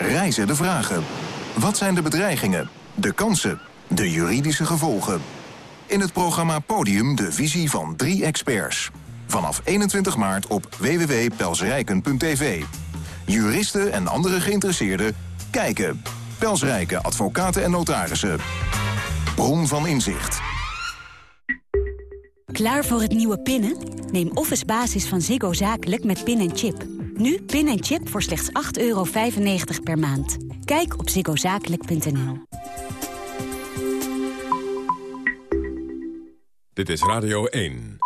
rijzen de vragen. Wat zijn de bedreigingen, de kansen, de juridische gevolgen? In het programma Podium de visie van drie experts. Vanaf 21 maart op www.pelsrijken.tv. Juristen en andere geïnteresseerden kijken. Pelsrijken, advocaten en notarissen. Bron van inzicht. Klaar voor het nieuwe pinnen? Neem Office Basis van Ziggo Zakelijk met pin en chip. Nu pin en chip voor slechts 8,95 euro per maand. Kijk op ziggozakelijk.nl. Dit is Radio 1.